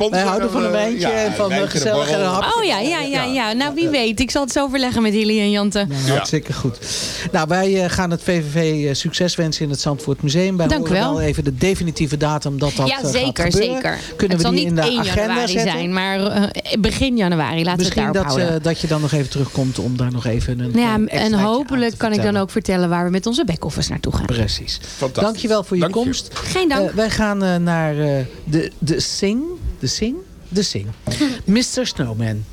Wij houden van een eh, wijntje ja, en van wijntje, een gezellige borrel. hap. Oh ja, ja, ja, ja. Nou, wie weet. Ik zal het zo overleggen met Hilly en Jante. Ja, Hartstikke goed. Nou, wij eh, gaan het VVV eh, succes wensen in het Zandvoort Museum. Wij Dank u horen wel. wel even de definitieve datum dat dat Ja, eh, gaat zeker, gebeuren. zeker. Kunnen het we zal die niet in de 1 agenda zijn, maar eh, begin januari. Laten Misschien we het daarop houden. eh, dat je dan nog even terugkomt om daar nog even een, ja, een en hopelijk kan ik dan ook vertellen waar we met onze back-office naartoe gaan. Precies. Fantastisch. Dankjewel voor je Dank je. komst. Geen dank. Eh, wij gaan eh, naar eh, de, de Sing. De Sing? De Sing. Mr. Snowman.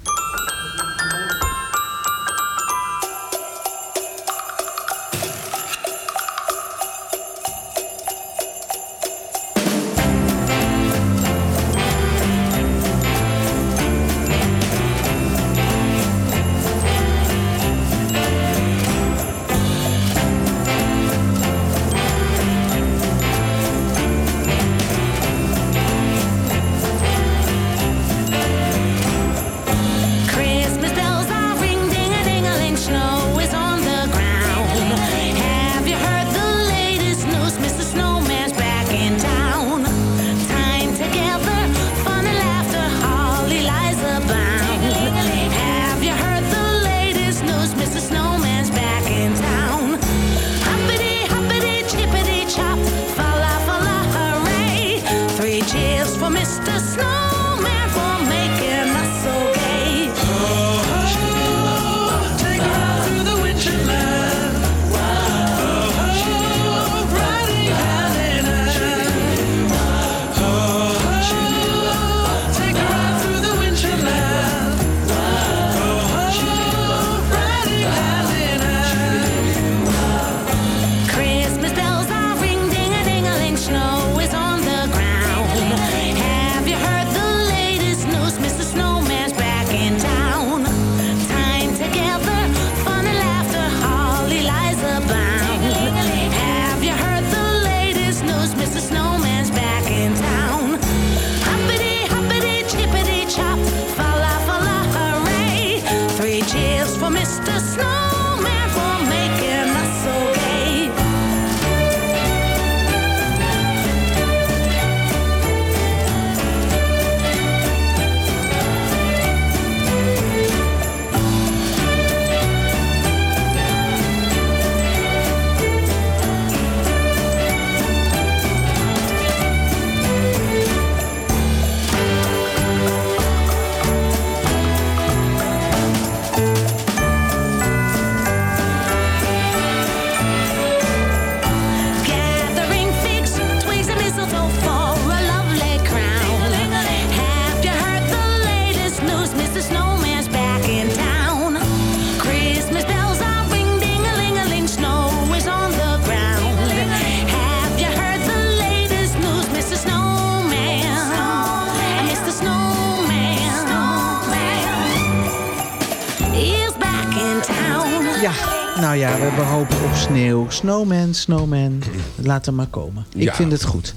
Snowman, snowman. Laat hem maar komen. Ik Ja. vind het goed.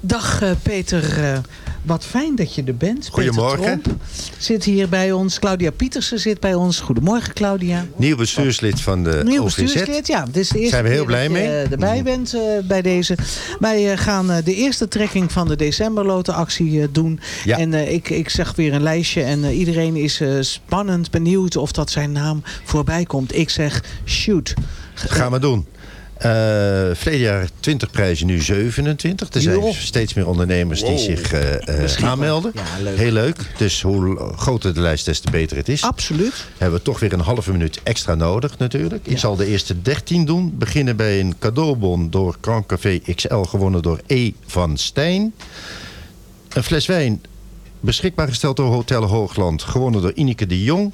Dag eh, Peter eh, Wat fijn dat je er bent. Goedemorgen. Zit hier bij ons. Claudia Pietersen zit bij ons. Goedemorgen Claudia. Nieuw bestuurslid van de Nieuw OVZ. bestuurslid, ja. Dit is de eerste Zijn we heel keer dat blij je, mee. eh, erbij bent eh, bij deze. Wij gaan de eerste trekking van de decemberlotenactie doen. Ja. En ik, ik zag weer een lijstje en iedereen is spannend benieuwd of dat zijn naam voorbij komt. Ik zeg shoot. Gaan we doen. Eh verleden jaar 20 prijzen, nu 27. Er zijn steeds meer ondernemers die zich eh, eh, aanmelden. Ja, leuk. Heel leuk. Dus hoe groter de lijst, des te beter het is. Absoluut. Hebben we toch weer een halve minuut extra nodig natuurlijk. Ik zal de eerste 13 doen. Beginnen bij een cadeaubon door Grand Café XL, gewonnen door E. van Stijn. Een fles wijn, beschikbaar gesteld door Hotel Hoogland, gewonnen door Ineke de Jong.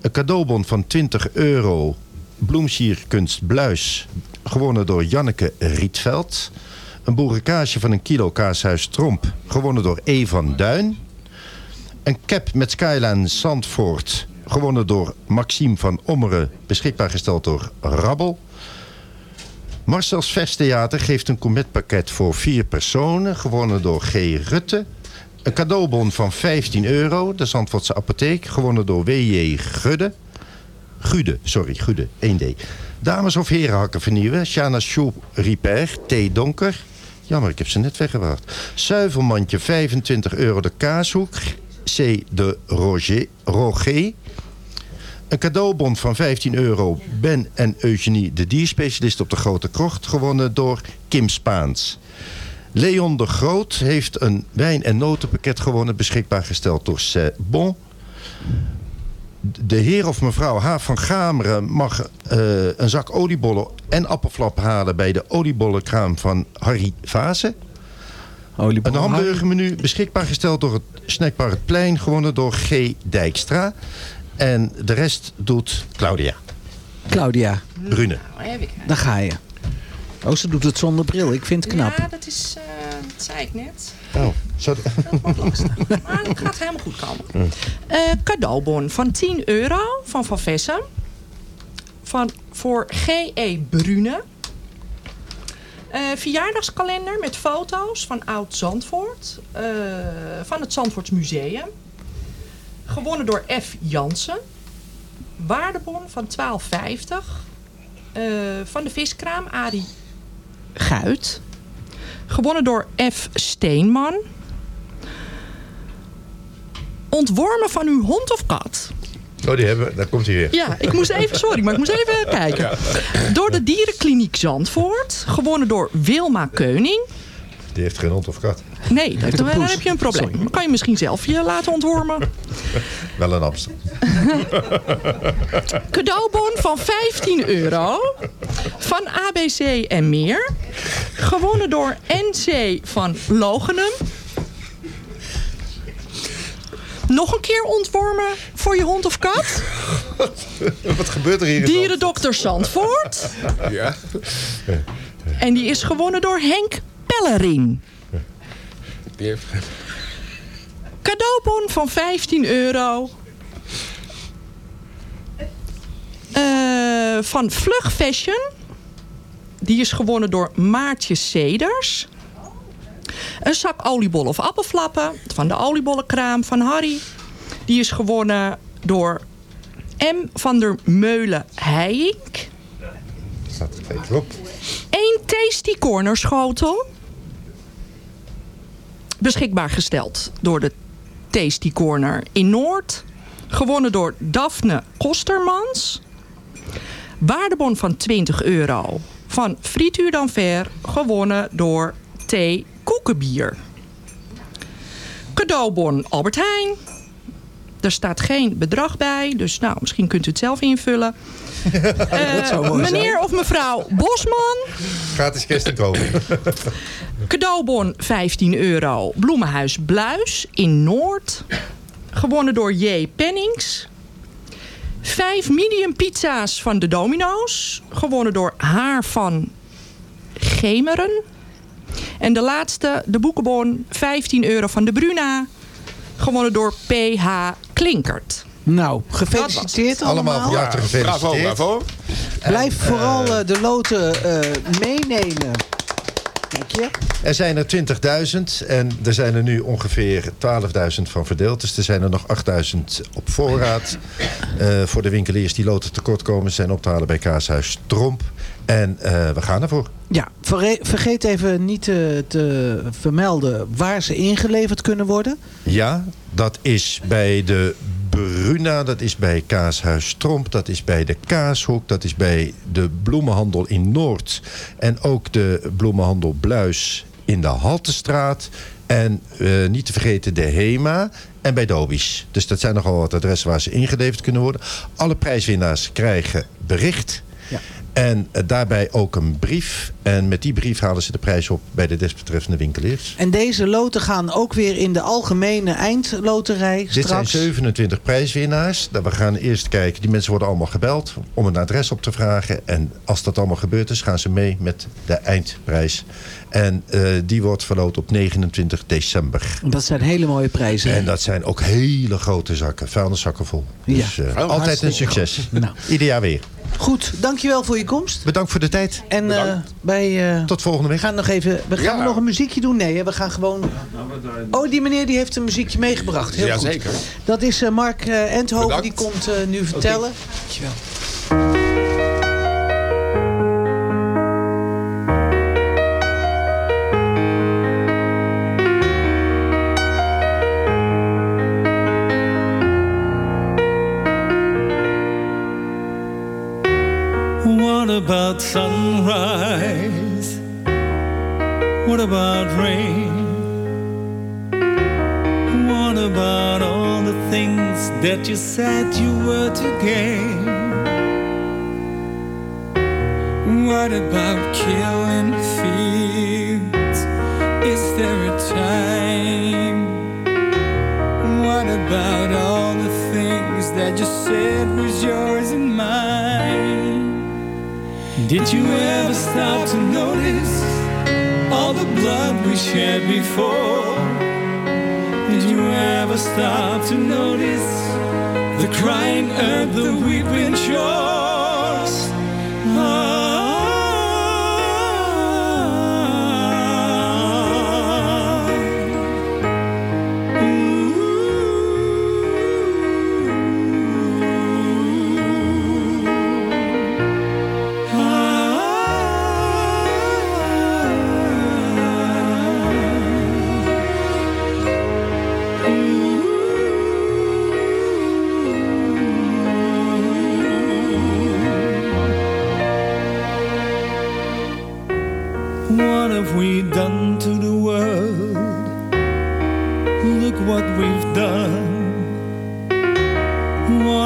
Een cadeaubon van 20 euro, bloemsierkunst Bluis, gewonnen door Janneke Rietveld. Een boerenkage van een kilo kaashuis Tromp, gewonnen door E. van Duin. Een cap met Skyline Zandvoort, gewonnen door Maxime van Ommeren, beschikbaar gesteld door Rabbel. Marcel's Verstheater geeft een cometpakket voor vier personen, gewonnen door G. Rutte. Een cadeaubon van 15 euro, de Zandvoortse apotheek, gewonnen door W.J. Gudde. Gude, sorry, Gude, 1D. Dames of herenhakken vernieuwen, Shana Schou Repair, T. Donker. Jammer, ik heb ze net weggebracht. Zuivelmandje, 25 euro de kaashoek, C. de Roger. Roger. Een cadeaubon van 15 euro. Ben en Eugenie, de dierspecialist op de Grote Krocht. Gewonnen door Kim Spaans. Leon de Groot heeft een wijn- en notenpakket gewonnen. Beschikbaar gesteld door C'est Bon. De heer of mevrouw H. van Gameren mag eh, een zak oliebollen en appelflap halen... bij de oliebollenkraam van Harry Vase. Een hamburgermenu beschikbaar gesteld door het snackbar Het Plein... gewonnen door G. Dijkstra. En de rest doet Claudia. Claudia, Brune. daar ga je. Oh, ze doet het zonder bril. Ik vind het knap. Ja, dat is, eh, dat zei ik net. Oh, zo... Maar het gaat helemaal goed komen. Eh, cadeaubon van 10 euro van Van Vessen. Van, voor G.E. Brune. Eh, verjaardagskalender met foto's van Oud Zandvoort. eh, van het Zandvoorts Museum. Gewonnen door F. Jansen. Waardebon van 12,50. eh, van de viskraam Arie Guit. Gewonnen door F. Steenman. Ontwormen van uw hond of kat. Oh, die hebben we. Daar komt hij weer. Ja, ik moest even, sorry, maar ik moest even kijken. Door de dierenkliniek Zandvoort. Gewonnen door Wilma Keuning. Die heeft geen hond of kat. Nee, dan, een dan heb je een probleem. Dan kan je misschien zelf je laten ontwormen. Wel een Amstel. Cadeaubon van 15 euro. Van ABC en meer. Gewonnen door NC van Logenum. Nog een keer ontwormen voor je hond of kat. Wat gebeurt er hier? in Dierendokter Zandvoort. Ja. En die is gewonnen door Henk Pellerin. Die heeft... Cadeaubon van 15 euro. Eh, van Vlug Fashion. Die is gewonnen door Maartje Ceders. Een zak oliebollen of appelflappen. Van de oliebollenkraam van Harry. Die is gewonnen door M. van der Meulen Heijink. Staat er even op. Eén Tasty Corner schotel. Beschikbaar gesteld door de Tasty Corner in Noord. Gewonnen door Daphne Kostermans. Waardebon van 20 euro. Van Frituur d'Anver. Gewonnen door T. Koekenbier. Cadeaubon Albert Heijn. Er staat geen bedrag bij. Dus nou, misschien kunt u het zelf invullen. Eh, Dat zou mooi zijn. meneer of mevrouw Bosman. Gratis kerst kopen. Cadeaubon 15 euro. Bloemenhuis Bluis in Noord. Gewonnen door J. Pennings. Vijf medium pizza's van de Domino's. Gewonnen door Haar van Gemeren. En de laatste, de boekenbon, 15 euro van de Bruna. Gewonnen door PH Klinkert. Nou, gefeliciteerd allemaal. Allemaal van harte gefeliciteerd. Bravo, bravo. Blijf vooral eh, de loten eh, meenemen. Dank je. Er zijn er 20.000 en er zijn er nu ongeveer 12.000 van verdeeld. Dus er zijn er nog 8.000 op voorraad. Eh, voor de winkeliers die loten tekort komen zijn op te halen bij Kaashuis Tromp. En eh, we gaan ervoor. Ja, vergeet even niet te, te vermelden waar ze ingeleverd kunnen worden. Ja, dat is bij de Bruna, dat is bij Kaashuis Tromp, dat is bij de Kaashoek, dat is bij de bloemenhandel in Noord en ook de bloemenhandel Bluis in de Haltestraat. En eh, niet te vergeten de HEMA en bij Dobies. Dus dat zijn nogal wat adressen waar ze ingeleverd kunnen worden. Alle prijswinnaars krijgen bericht. Ja. En eh, daarbij ook een brief. En met die brief halen ze de prijs op bij de desbetreffende winkeliers. En deze loten gaan ook weer in de algemene eindloterij Dit zijn straks. 27 prijswinnaars. Nou, We gaan eerst kijken. Die mensen worden allemaal gebeld om een adres op te vragen. En als dat allemaal gebeurd is, gaan ze mee met de eindprijs. En eh, die wordt verloot op 29 december. Dat zijn hele mooie prijzen. En dat zijn ook hele grote zakken, vuilniszakken vol. Dus Ja. eh, altijd een succes. Nou. Ieder jaar weer. Goed, dankjewel voor je komst. Bedankt voor de tijd. En eh, wij eh, Tot volgende week. gaan nog even. We gaan nog een muziekje doen. Nee, hè, we gaan gewoon. Oh, die meneer die heeft een muziekje meegebracht. Heel goed. Jazeker. Dat is eh, Mark eh, Endhoven. Bedankt. Die komt eh, nu vertellen. Dankjewel. About sunrise? What about rain? What about all the things that you said you were to gain? What about killing fields? Is there a time? What about all the things that you said was mine? Did you ever stop to notice all the blood we shed before? Did you ever stop to notice the crying earth, the weeping shores? What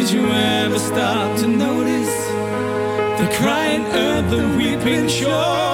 Did you ever stop to notice the crying earth, the weeping shores?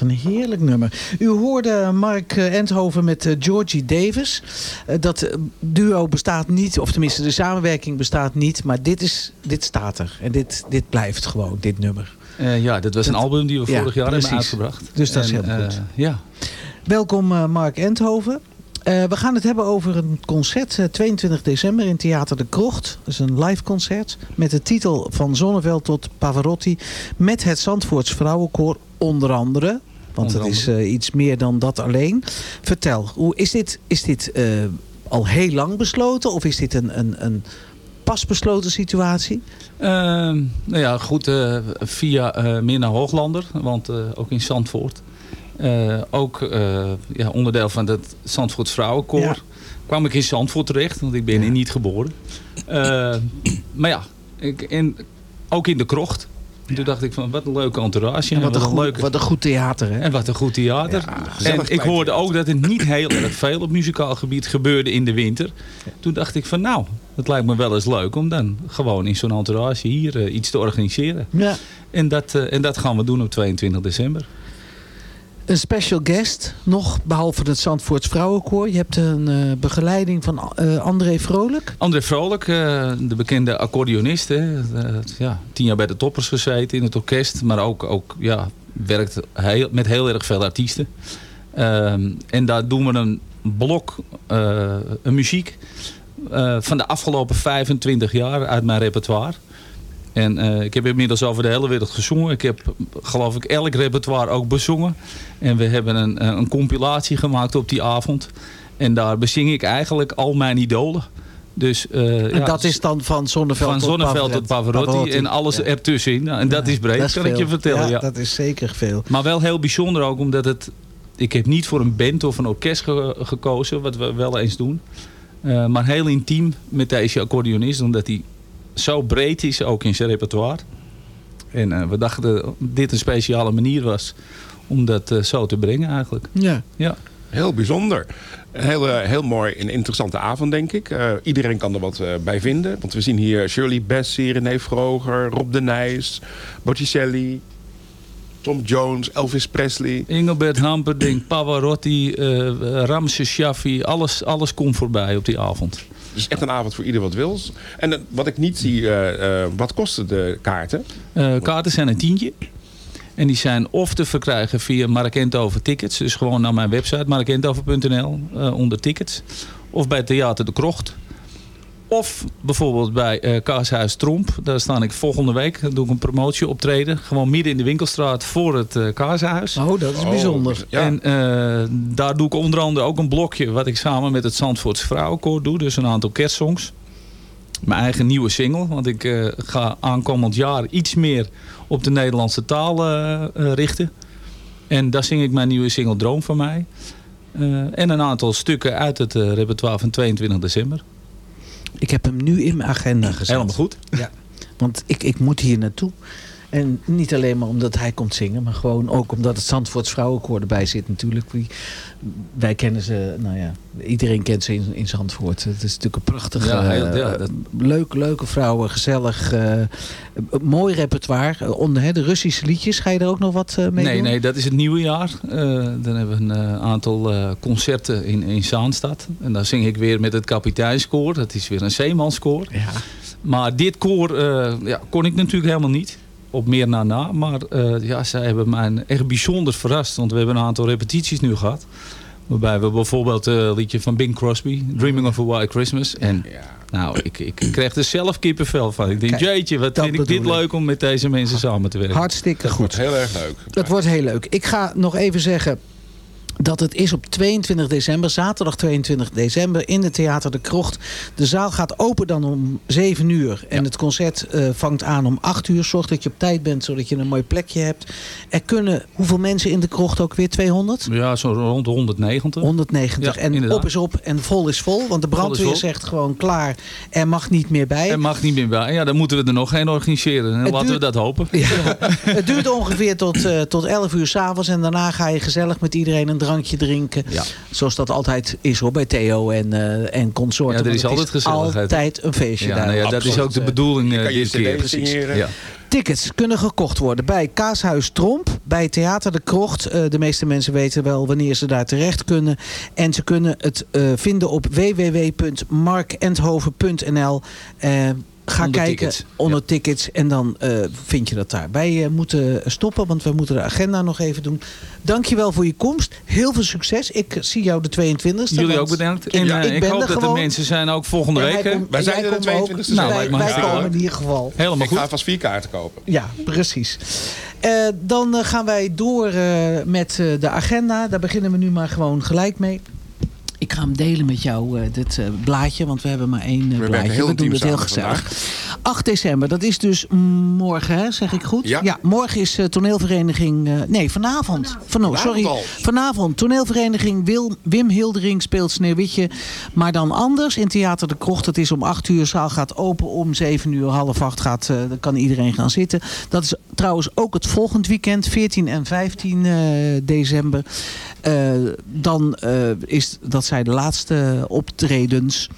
Wat een heerlijk nummer. U hoorde Mark eh, Endhoven met eh, Georgie Davis. Eh, dat duo bestaat niet, of tenminste de samenwerking bestaat niet. Maar dit, is, dit staat er. En dit, dit blijft gewoon, dit nummer. Ja, dat was een album die we Ja, vorig jaar hebben uitgebracht. Dus dat is heel goed. ja. Welkom Mark Endhoven. Eh, we gaan het hebben over een concert eh, 22 december in Theater de Krocht. Dat is een live concert met de titel Van Zonneveld tot Pavarotti. Met het Zandvoorts Vrouwenkoor onder andere. Want Onder het is eh, iets meer dan dat alleen. Vertel, hoe, is dit, is dit eh, al heel lang besloten? Of is dit een, een, een pas besloten situatie? Ehm, nou ja, goed, eh, via eh Minna Hooglander, want eh, ook in Zandvoort. Eh, ook eh, ja, onderdeel van het Zandvoorts Vrouwenkoor. Ja. Kwam ik in Zandvoort terecht, want ik ben hier niet geboren. Eh, maar ja, ik, en ook in de krocht. Toen dacht ik van, wat een leuke entourage. En wat, een een goed, leuke... wat een goed theater, hè? En wat een goed theater. en ik hoorde ook dat er niet heel erg veel op muzikaal gebied gebeurde in de winter. Toen dacht ik van nou, het lijkt me wel eens leuk om dan gewoon in zo'n entourage hier iets te organiseren. Ja. En, dat, en dat gaan we doen op 22 december. Een special guest, nog behalve het Zandvoorts Vrouwenkoor. Je hebt een eh, begeleiding van eh, André Vrolijk. André Vrolijk, eh, de bekende accordeonist. Hè, ja, tien jaar bij de toppers gezeten in het orkest. Maar ook, ook ja, werkt heel, met heel erg veel artiesten. En daar doen we een blok, een muziek van de afgelopen 25 jaar uit mijn repertoire. En eh, ik heb inmiddels over de hele wereld gezongen. Ik heb geloof ik elk repertoire ook bezongen. En we hebben een, eh, een compilatie gemaakt op die avond. En daar bezing ik eigenlijk al mijn idolen. Dus, eh, En ja, dat is dan van Zonneveld van tot Zonneveld tot Pavarotti. Pavarotti, en alles Ja. ertussenin. Nou, en dat is breed, dat is kan ik je vertellen. Ja, dat is zeker veel. Maar wel heel bijzonder ook, omdat het... Ik heb niet voor een band of een orkest ge- gekozen, wat we wel eens doen. Maar heel intiem met deze accordeonist, omdat hij zo breed is, ook in zijn repertoire. En eh, we dachten dat dit een speciale manier was om dat eh, zo te brengen eigenlijk. Ja. ja. Heel bijzonder. Een heel, eh, heel mooi en interessante avond, denk ik. Eh, iedereen kan er wat eh, bij vinden. Want we zien hier Shirley Bassey, René Vroger, Rob de Nijs, Botticelli, Tom Jones, Elvis Presley. Engelbert Hamperdinck, Pavarotti, eh Ramses Shaffi, alles, alles komt voorbij op die avond. Dus echt een avond voor ieder wat wils. En eh, wat ik niet zie, eh, eh, wat kosten de kaarten? Kaarten zijn een tientje. En die zijn of te verkrijgen via Markentover Tickets. Dus gewoon naar mijn website markentover.nl eh, onder tickets. Of bij Theater de Krocht. Of bijvoorbeeld bij eh Kaashuis Tromp. Daar sta ik volgende week. Dan doe ik een promotie optreden. Gewoon midden in de winkelstraat voor het eh Kaashuis. Oh, dat is bijzonder. En eh, daar doe ik onder andere ook een blokje. Wat ik samen met het Zandvoorts Vrouwenkoor doe. Dus een aantal kerstsongs. Mijn eigen nieuwe single. Want ik eh, ga aankomend jaar iets meer op de Nederlandse taal richten. En daar zing ik mijn nieuwe single Droom van mij. Eh, en een aantal stukken uit het repertoire van 22 december. Ik heb hem nu in mijn agenda gezet. Helemaal goed. Ja. Want ik, ik moet hier naartoe. En niet alleen maar omdat hij komt zingen, maar gewoon ook omdat het Zandvoorts Vrouwenkoor erbij zit natuurlijk. Wie- Wij kennen ze, nou ja, iedereen kent ze in, in Zandvoort. Het is natuurlijk een prachtige, Ja, heel- ja, eh, dat- leuke, leuke vrouwen, gezellig, eh, eh, mooi repertoire. Eh, onder, hè, de Russische liedjes, ga je er ook nog wat eh, mee Nee, doen? nee, dat is het nieuwe jaar. Eh, dan hebben we een eh, aantal eh, concerten in, in Zaanstad. En dan zing ik weer met het kapiteinskoor. Dat is weer een zeemanskoor. Ja. Maar dit koor eh, ja, kon ik natuurlijk helemaal niet. Op meer na na. Maar eh, ja, zij hebben mij echt bijzonder verrast. Want we hebben een aantal repetities nu gehad. Waarbij we bijvoorbeeld eh, het liedje van Bing Crosby. Dreaming of a White Christmas. En nou, ik, ik kreeg er zelf kippenvel van. Ik denk, Kijk, jeetje, wat vind ik dit leuk om met deze mensen samen te werken. Hartstikke goed. Wordt heel erg leuk. Dat wordt heel leuk. Ik ga nog even zeggen dat het is op 22 december, zaterdag 22 december, in het Theater de Krocht. De zaal gaat open dan om 7 uur. En het concert eh, vangt aan om 8 uur. Zorg dat je op tijd bent, zodat je een mooi plekje hebt. Er kunnen, hoeveel mensen in de krocht ook weer? 200? Ja, zo rond de 190. 190. Ja, en inderdaad. op is op en vol is vol. Want de brandweer zegt gewoon klaar, er mag niet meer bij. Er mag niet meer bij. Ja, dan moeten we er nog geen organiseren. Het Laten duurt- we dat hopen. Het duurt ongeveer tot, eh, tot 11 uur s'avonds. En daarna ga je gezellig met iedereen een drankje drinken. Ja. Zoals dat altijd is hoor, bij Theo en, eh en consorten. Ja, er is altijd gezelligheid. altijd een feestje Ja, daar. nou ja, dat is ook de bedoeling je dit keer. Ja. Tickets kunnen gekocht worden bij Kaashuis Tromp, bij Theater de Krocht. Eh, de meeste mensen weten wel wanneer ze daar terecht kunnen. En ze kunnen het eh, vinden op www.markenthoven.nl. Ga Onder kijken tickets. onder tickets en dan eh, vind je dat daar. Wij eh, moeten stoppen, want we moeten de agenda nog even doen. Dankjewel voor je komst. Heel veel succes. Ik zie jou de 22e. Jullie ook bedankt. Ik, En ja, eh, ik, ben hoop er dat gewoon. de mensen zijn ook volgende En week. komt- en jij komt ook. Nou, wij lijkt me wij hartstikke komen in ieder geval. Helemaal ik goed. ga vast vier kaarten kopen. Ja, precies. Eh, dan gaan wij door eh, met eh, de agenda. Daar beginnen we nu maar gewoon gelijk mee. Ik ga hem delen met jou, eh, dit eh, blaadje, want we hebben maar één eh, blaadje. heel we doen het heel gezellig. 8 december, dat is dus morgen, hè, zeg ik goed? Ja. morgen is eh, toneelvereniging... eh, nee, vanavond. Van, oh, sorry. Vanavond, toneelvereniging Wil, Wim Hildering speelt Sneeuwwitje. Maar dan anders, in Theater de Krocht. Het is om 8 uur, zaal gaat open. Om 7 uur, half 8 gaat, eh, dan kan iedereen gaan zitten. Dat is trouwens ook het volgend weekend, 14 en 15 eh, december. Eh, dan eh, is dat zijn de laatste optredens.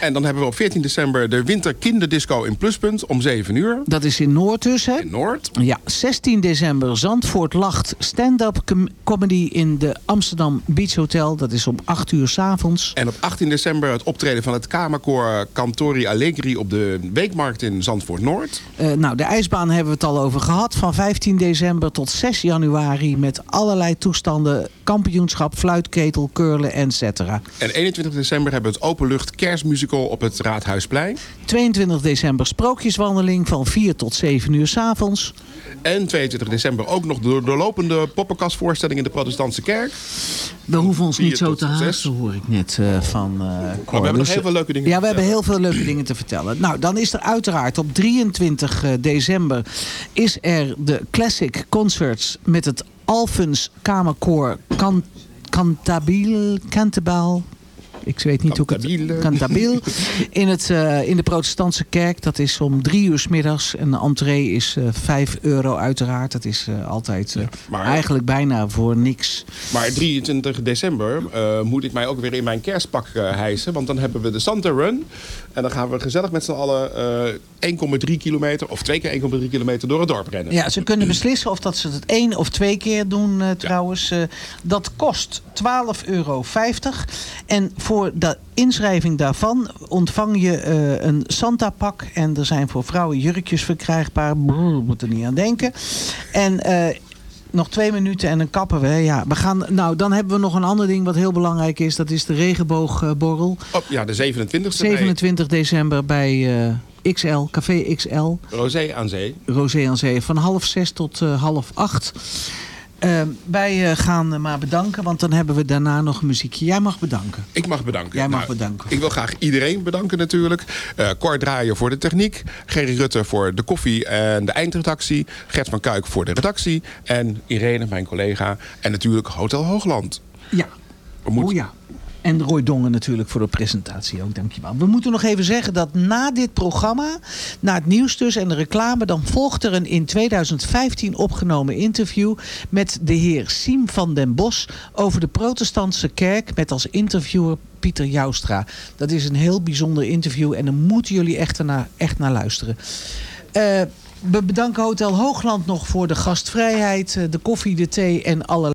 En dan hebben we op 14 december de Winter Kinderdisco in Pluspunt om 7 uur. Dat is in Noord dus, hè? In Noord. Ja, 16 december Zandvoort Lacht stand-up com- comedy in de Amsterdam Beach Hotel. Dat is om 8 uur s'avonds. En op 18 december het optreden van het Kamerkoor Cantori Allegri op de Weekmarkt in Zandvoort Noord. Eh, nou, de ijsbaan hebben we het al over gehad. Van 15 december tot 6 januari met allerlei toestanden. Kampioenschap, fluitketel, curlen, etc. En 21 december hebben we het openlucht kerstmusical op het Raadhuisplein. 22 december sprookjeswandeling van 4 tot 7 uur s'avonds. En 22 december ook nog de doorlopende poppenkastvoorstelling in de protestantse kerk. We hoeven ons niet zo te haasten, hoor ik net eh, van eh Maar we hebben Dus, nog heel veel leuke dingen Ja, te we hebben heel veel leuke dingen te vertellen. Nou, dan is er uiteraard op 23 december... is er de Classic Concerts met het Alphens Kamerkoor Can Cantabil... Cantabile... Ik weet niet hoe ik Cantabile. het... Cantabil. In, het, eh, in de protestantse kerk. Dat is om drie uur 's middags. En de entree is eh 5 euro uiteraard. Dat is eh, altijd maar- eigenlijk bijna voor niks. Maar 23 december moet ik mij ook weer in mijn kerstpak hijsen. Want dan hebben we de Santa Run. En dan gaan we gezellig met z'n allen eh 1,3 kilometer of twee keer 1,3 kilometer door het dorp rennen. Ja, ze kunnen beslissen of dat ze het één of twee keer doen trouwens. Dat kost 12,50 euro. En voor de inschrijving daarvan ontvang je eh, een Santa-pak. En er zijn voor vrouwen jurkjes verkrijgbaar. Brrr, moet er niet aan denken. En... eh, nog twee minuten en dan kappen we. Ja, we gaan, nou, dan hebben we nog een ander ding wat heel belangrijk is. Dat is de regenboogborrel. Oh, ja, de 27e. 27 december bij eh, XL, Café XL. Rosé aan Zee. Rosé aan Zee. Van half zes tot half acht. Eh, wij eh, gaan eh, maar bedanken, want dan hebben we daarna nog muziekje. Jij mag bedanken. Ik mag bedanken. Jij mag Nou, bedanken. Ik wil graag iedereen bedanken natuurlijk. Eh Cor Draaien voor de techniek. Gerry Rutte voor de koffie en de eindredactie. Gert van Kuik voor de redactie. En Irene, mijn collega. En natuurlijk Hotel Hoogland. Ja. We moeten- Oh ja. En Roy Dongen natuurlijk voor de presentatie ook, dankjewel. We moeten nog even zeggen dat na dit programma, na het nieuws dus en de reclame... dan volgt er een in 2015 opgenomen interview met de heer Siem van den Bos... over de protestantse kerk met als interviewer Pieter Joustra. Dat is een heel bijzonder interview en daar moeten jullie echt naar, echt naar luisteren. Eh, we bedanken Hotel Hoogland nog voor de gastvrijheid, eh, de koffie, de thee en alle...